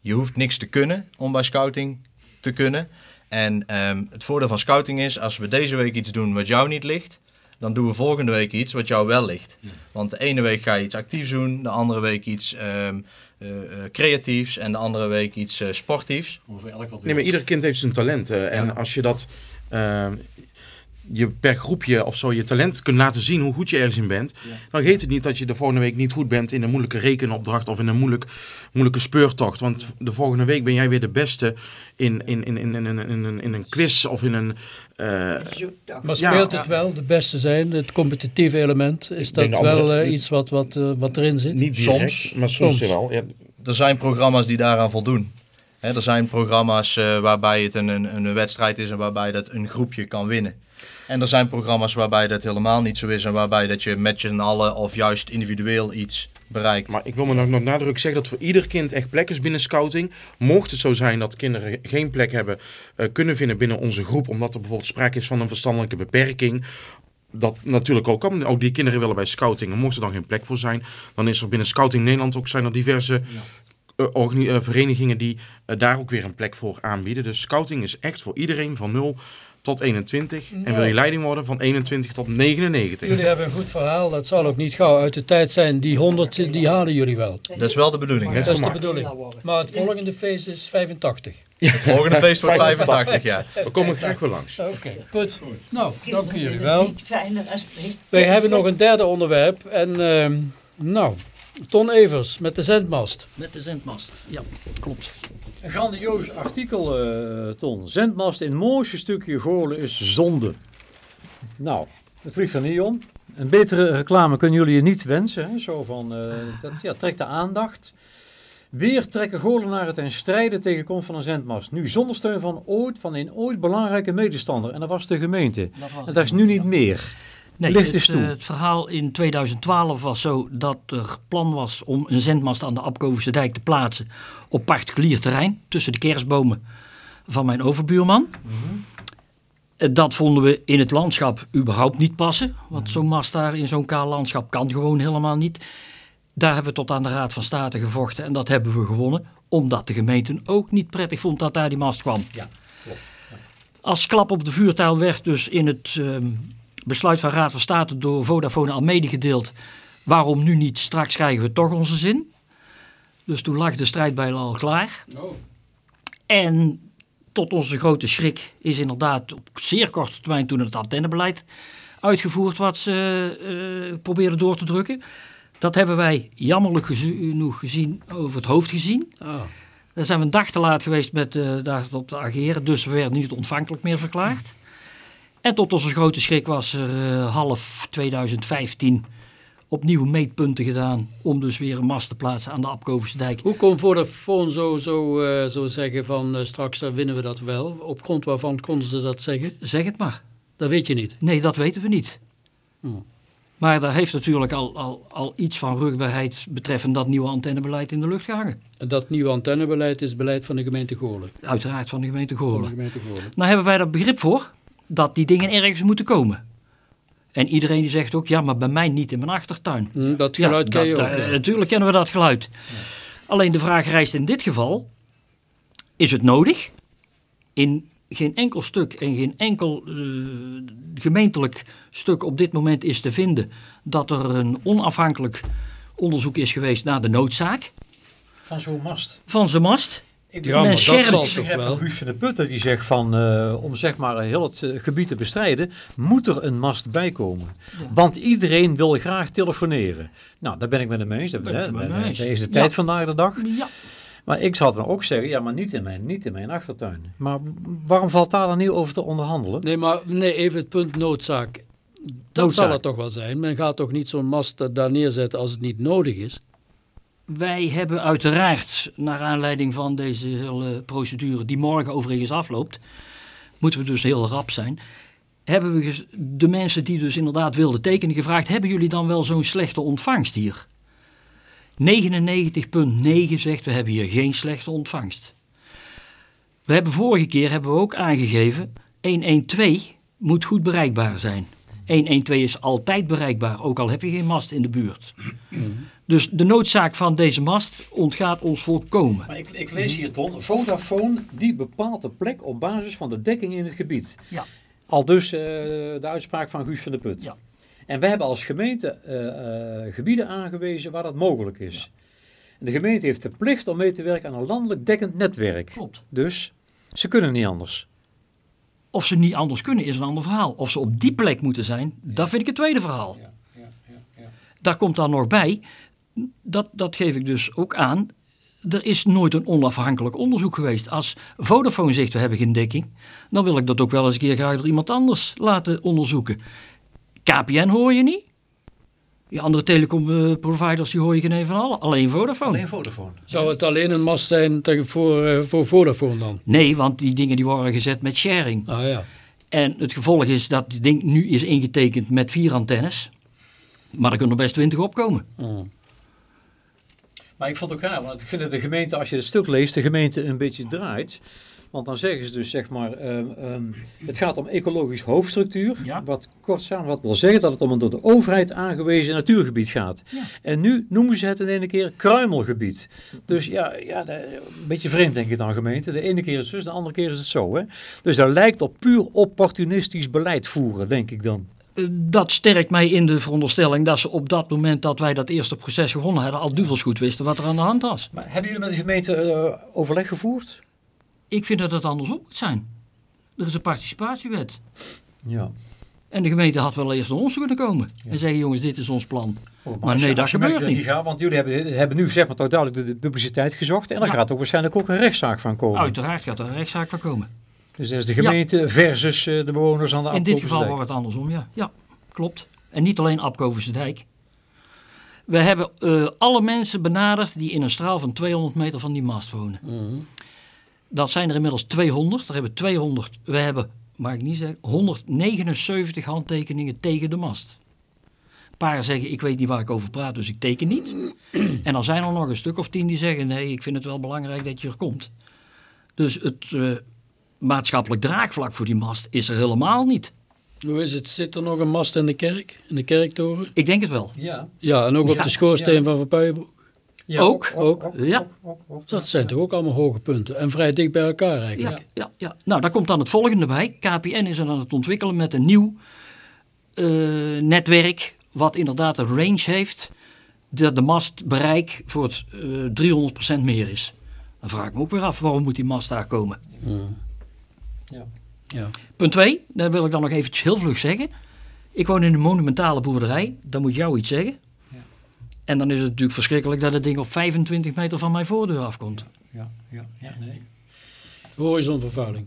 Je hoeft niks te kunnen om bij scouting te kunnen. En ehm, het voordeel van scouting is, als we deze week iets doen wat jou niet ligt, dan doen we volgende week iets wat jou wel ligt. Want de ene week ga je iets actiefs doen, de andere week iets ehm, eh, eh, creatiefs en de andere week iets eh, sportiefs. Over elk wat Nee, maar ieder kind heeft zijn talent. en Ja. als je dat eh, je per groepje of zo je talent kunt laten zien hoe goed je ergens in bent, dan geeft het niet dat je de volgende week niet goed bent in een moeilijke rekenopdracht of in een moeilijk, moeilijke speurtocht. Want de volgende week ben jij weer de beste in, in, in, in, in, in, in, een- in een quiz of in een. eh. Maar Ja. speelt het wel de beste zijn, het competitieve element? Is dat andere- wel eh, iets wat, wat, eh, wat erin zit? niet direct, Soms. maar soms, Soms. wel. Ja, Er zijn programma's die daaraan voldoen. Hè, er zijn programma's eh, waarbij het een, een, een wedstrijd is en waarbij dat een groepje kan winnen. En er zijn programma's waarbij dat helemaal niet zo is en waarbij dat je met z'n allen of juist individueel iets bereikt. Maar ik wil me nog, nog nadrukkelijk zeggen dat voor ieder kind echt plek is binnen scouting. Mocht het zo zijn dat kinderen geen plek hebben eh, kunnen vinden binnen onze groep, omdat er bijvoorbeeld sprake is van een verstandelijke beperking. Dat natuurlijk ook kan. Ook die kinderen willen bij scouting. En mocht er dan geen plek voor zijn, dan is er binnen Scouting Nederland ook zijn er diverse eh, eh, verenigingen die daar ook weer een plek voor aanbieden. Dus scouting is echt voor iedereen van 0 tot 21. En wil je leiding worden van 21 tot 99. Jullie hebben een goed verhaal, dat zal ook niet gauw uit de tijd zijn. Die 100, die halen jullie wel. Dat is wel de bedoeling. hè? Dat is de bedoeling. Maar het volgende feest is 85. Het volgende feest wordt 85 jaar. We komen graag weer langs. Oké, goed. Nou, dank jullie wel. Wij hebben nog een derde onderwerp. En ehm, nou, Ton Evers met de zendmast. Met de zendmast. Ja, klopt. Een grandioos artikel, eh, Ton. Zendmast in mooiste stukje Goorlen is zonde. Nou, het ligt er niet om. Een betere reclame kunnen jullie je niet wensen. Hè? Zo van, eh, dat ja, trekt de aandacht. Weer trekken Goorlenaren ten strijde tegen komst van een zendmast. Nu zonder steun van ooit, van een ooit belangrijke medestander. En dat was de gemeente. Dat was En dat is nu niet meer. Nee, Licht het, eens toe. eh, het verhaal in 2012 was zo dat er plan was om een zendmast aan de Apkoverse dijk te plaatsen op particulier terrein tussen de kerstbomen van mijn overbuurman. Eh, Dat vonden we in het landschap überhaupt niet passen, want zo'n mast daar in zo'n kaal landschap kan gewoon helemaal niet. Daar hebben we tot aan de Raad van State gevochten en dat hebben we gewonnen, omdat de gemeente ook niet prettig vond dat daar die mast kwam. Ja, klopt. Als klap op de vuurtuil werd dus in het ehm, besluit van Raad van State door Vodafone al medegedeeld. Waarom nu niet? Straks krijgen we toch onze zin. Dus toen lag de strijdbijl al klaar. En tot onze grote schrik is inderdaad op zeer korte termijn toen het antennebeleid uitgevoerd wat ze eh, probeerden door te drukken. Dat hebben wij jammerlijk genoeg gezien over het hoofd gezien. Ah, Daar zijn we een dag te laat geweest met eh daarop te ageren, dus we werden niet ontvankelijk meer verklaard. En tot onze grote schrik was er eh, half 2015 opnieuw meetpunten gedaan om dus weer een mast te plaatsen aan de Apkoverse dijk. Hoe kon Vodafone zo, zo, eh, zo zeggen van eh, straks winnen we dat wel? Op grond waarvan konden ze dat zeggen? Zeg het maar. Dat weet je niet. Nee, dat weten we niet. Hmm. Maar daar heeft natuurlijk al, al, al iets van rugbaarheid betreffend dat nieuwe antennebeleid in de lucht gehangen. En Dat nieuwe antennebeleid is beleid van de gemeente Goorlen. Uiteraard van de gemeente Van de Goorlen. gemeente Goorlen. Nou hebben wij daar begrip voor dat die dingen ergens moeten komen. En iedereen die zegt ook, ja, maar bij mij niet in mijn achtertuin. Hm, dat geluid ken je dat, ook. eh, ja. natuurlijk kennen we dat geluid. Alleen de vraag rijst in dit geval, is het nodig? In geen enkel stuk en geen enkel eh, gemeentelijk stuk op dit moment is te vinden dat er een onafhankelijk onderzoek is geweest naar de noodzaak Van zo'n mast. van zijn mast. Ik Ja, maar dat zal toch van wel. Guus van de Putten die zegt van eh, om zeg maar heel het eh, gebied te bestrijden, moet er een mast bij komen. Want iedereen wil graag telefoneren. Nou, daar ben ik met hem eens. Dat, is de Ja. tijd vandaag de dag. Ja. Maar ik zou dan ook zeggen, ja, maar niet in mijn, niet in mijn achtertuin. Maar waarom valt daar dan niet over te onderhandelen? Nee, maar nee, even het punt noodzaak. Dat Noodzaak. zal het toch wel zijn. Men gaat toch niet zo'n mast daar neerzetten als het niet nodig is. Wij hebben uiteraard, naar aanleiding van deze hele procedure, die morgen overigens afloopt, moeten we dus heel rap zijn, hebben we de mensen die dus inderdaad wilden tekenen gevraagd, hebben jullie dan wel zo'n slechte ontvangst hier? 99,9 zegt we hebben hier geen slechte ontvangst. We hebben vorige keer hebben we ook aangegeven, 112 moet goed bereikbaar zijn. 112 is altijd bereikbaar, ook al heb je geen mast in de buurt. Dus de noodzaak van deze mast ontgaat ons volkomen. Maar ik, ik lees hier, Ton, Vodafone die bepaalt de plek op basis van de dekking in het gebied. Ja. Al dus eh, de uitspraak van Guus van der Put. Ja. En wij hebben als gemeente eh, eh, gebieden aangewezen waar dat mogelijk is. De gemeente heeft de plicht om mee te werken aan een landelijk dekkend netwerk. Klopt. Dus ze kunnen niet anders. Of ze niet anders kunnen is een ander verhaal. Of ze op die plek moeten zijn, dat vind ik het tweede verhaal. Daar komt dan nog bij, dat, dat geef ik dus ook aan, er is nooit een onafhankelijk onderzoek geweest. Als Vodafone zegt we hebben geen dekking, dan wil ik dat ook wel eens een keer graag door iemand anders laten onderzoeken. KPN hoor je niet. Die andere telecomproviders die hoor je geen een van allen. Alleen Vodafone. Alleen Vodafone. Zou het alleen een mast zijn tegen- voor, eh, voor Vodafone dan? Nee, want die dingen die worden gezet met sharing. Ah ja. En het gevolg is dat het ding nu is ingetekend met vier antennes. Maar er kunnen er best twintig opkomen. Mm. Maar ik vond het ook raar, want ik vind dat de gemeente, als je het stuk leest, de gemeente een beetje draait. Want dan zeggen ze dus, zeg maar, ehm, ehm, het gaat om ecologisch hoofdstructuur. Ja. Wat kort samen wat wil zeggen dat het om een door de overheid aangewezen natuurgebied gaat. Ja. En nu noemen ze het in ene keer kruimelgebied. Dus ja, ja de- een beetje vreemd denk ik dan gemeente. De ene keer is het dus, de andere keer is het zo. Hè? Dus dat lijkt op puur opportunistisch beleid voeren, denk ik dan. Eh, Dat sterkt mij in de veronderstelling dat ze op dat moment dat wij dat eerste proces gewonnen hadden, al duvels goed wisten wat er aan de hand was. Maar hebben jullie met de gemeente eh, overleg gevoerd? Ik vind dat het andersom moet zijn. Er is een participatiewet. Ja. En de gemeente had wel eerst naar ons kunnen komen. En zeggen jongens, dit is ons plan. Oh, Maar nee, dat gebeurt niet. gaat, want jullie hebben, hebben nu zeg maar toch duidelijk de, de publiciteit gezocht. En dan Ja. gaat er waarschijnlijk ook een rechtszaak van komen. Uiteraard gaat er een rechtszaak van komen. Dus dat is de gemeente versus eh, de bewoners aan de In dit Apkoverse geval wordt het andersom, ja. Ja, klopt. En niet alleen Apkoverse dijk. We hebben eh, alle mensen benaderd die in een straal van 200 meter van die mast wonen. Dat zijn er inmiddels 200. Er hebben 200. We hebben, mag ik niet zeggen, 179 handtekeningen tegen de mast. Een paar zeggen, ik weet niet waar ik over praat, dus ik teken niet. En dan zijn er nog een stuk of tien die zeggen, nee, ik vind het wel belangrijk dat je er komt. Dus het eh, maatschappelijk draagvlak voor die mast is er helemaal niet. Hoe is het? Zit er nog een mast in de kerk? In de kerktoren? Ik denk het wel. Ja. Ja, en ook op Ja, de schoorsteen ja. van Van Puijenbroek. Ja, Ook, ook, ja. ook. Dat zijn toch ook allemaal hoge punten. En vrij dicht bij elkaar eigenlijk. Ja, ja, ja. Nou, daar komt dan het volgende bij. KPN is er aan het ontwikkelen met een nieuw eh, netwerk, wat inderdaad een range heeft, dat de mastbereik voor het eh 300% meer is. Dan vraag ik me ook weer af, waarom moet die mast daar komen? Ja. Ja. Punt 2, daar wil ik dan nog eventjes heel vlug zeggen. Ik woon in een monumentale boerderij, dat moet jou iets zeggen. En dan is het natuurlijk verschrikkelijk dat het ding op 25 meter van mijn voordeur afkomt. Ja, ja, ja, nee. Horizonvervuiling.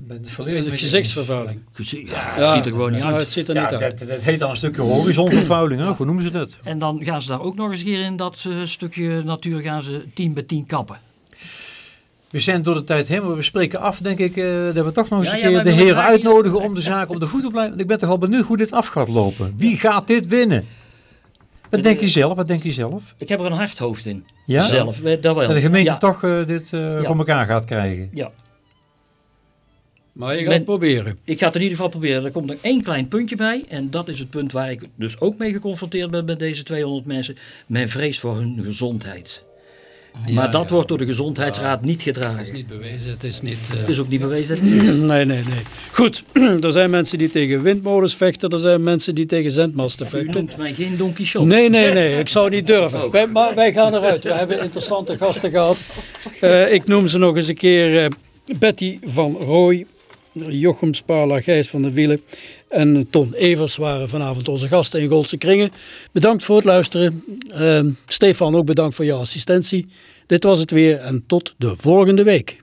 Gezichtsvervuiling. Ja, het ziet er gewoon niet nou, uit. het ziet er Ja, niet uit. dat, dat heet dan een stukje horizonvervuiling, hè? Hoe noemen ze dat? En dan gaan ze daar ook nog eens een keer in dat eh, stukje natuur gaan ze 10 bij 10 kappen. We zijn door de tijd heen, maar we spreken af, denk ik, eh, dat we toch nog eens Ja, een keer de heren uitnodigen om de zaak op de voet te blijven. Want ik ben toch al benieuwd hoe dit af gaat lopen. Wie gaat dit winnen? Wat En, denk je zelf? Wat denk je zelf? Ik heb er een hardhoofd in. Ja? Zelf, dat wel. Dat de gemeente ja, toch eh, dit eh, Ja. voor elkaar gaat krijgen. Ja, Maar je gaat het proberen. ik ga het in ieder geval proberen. Er komt nog één klein puntje bij. En dat is het punt waar ik dus ook mee geconfronteerd ben met deze 200 mensen. Men vreest voor hun gezondheid. Maar dat ja. wordt door de Gezondheidsraad niet Het is gedragen. niet bewezen, het is niet... eh, Het is ook niet bewezen. Nee, nee, nee. Goed, er zijn mensen die tegen windmolens vechten, er zijn mensen die tegen zendmasten U vechten. noemt mij geen Don Quixote. Nee, nee, nee, ik zou niet durven. Wij, maar wij gaan eruit. We hebben interessante gasten gehad. Eh, ik noem ze nog eens een keer eh, Betty van Rooij, Jochem Sparla, Gijs van der Wielen en Ton Evers waren vanavond onze gasten in Goldse Kringen. Bedankt voor het luisteren. Eh, Stefan, ook bedankt voor jouw assistentie. Dit was het weer en tot de volgende week.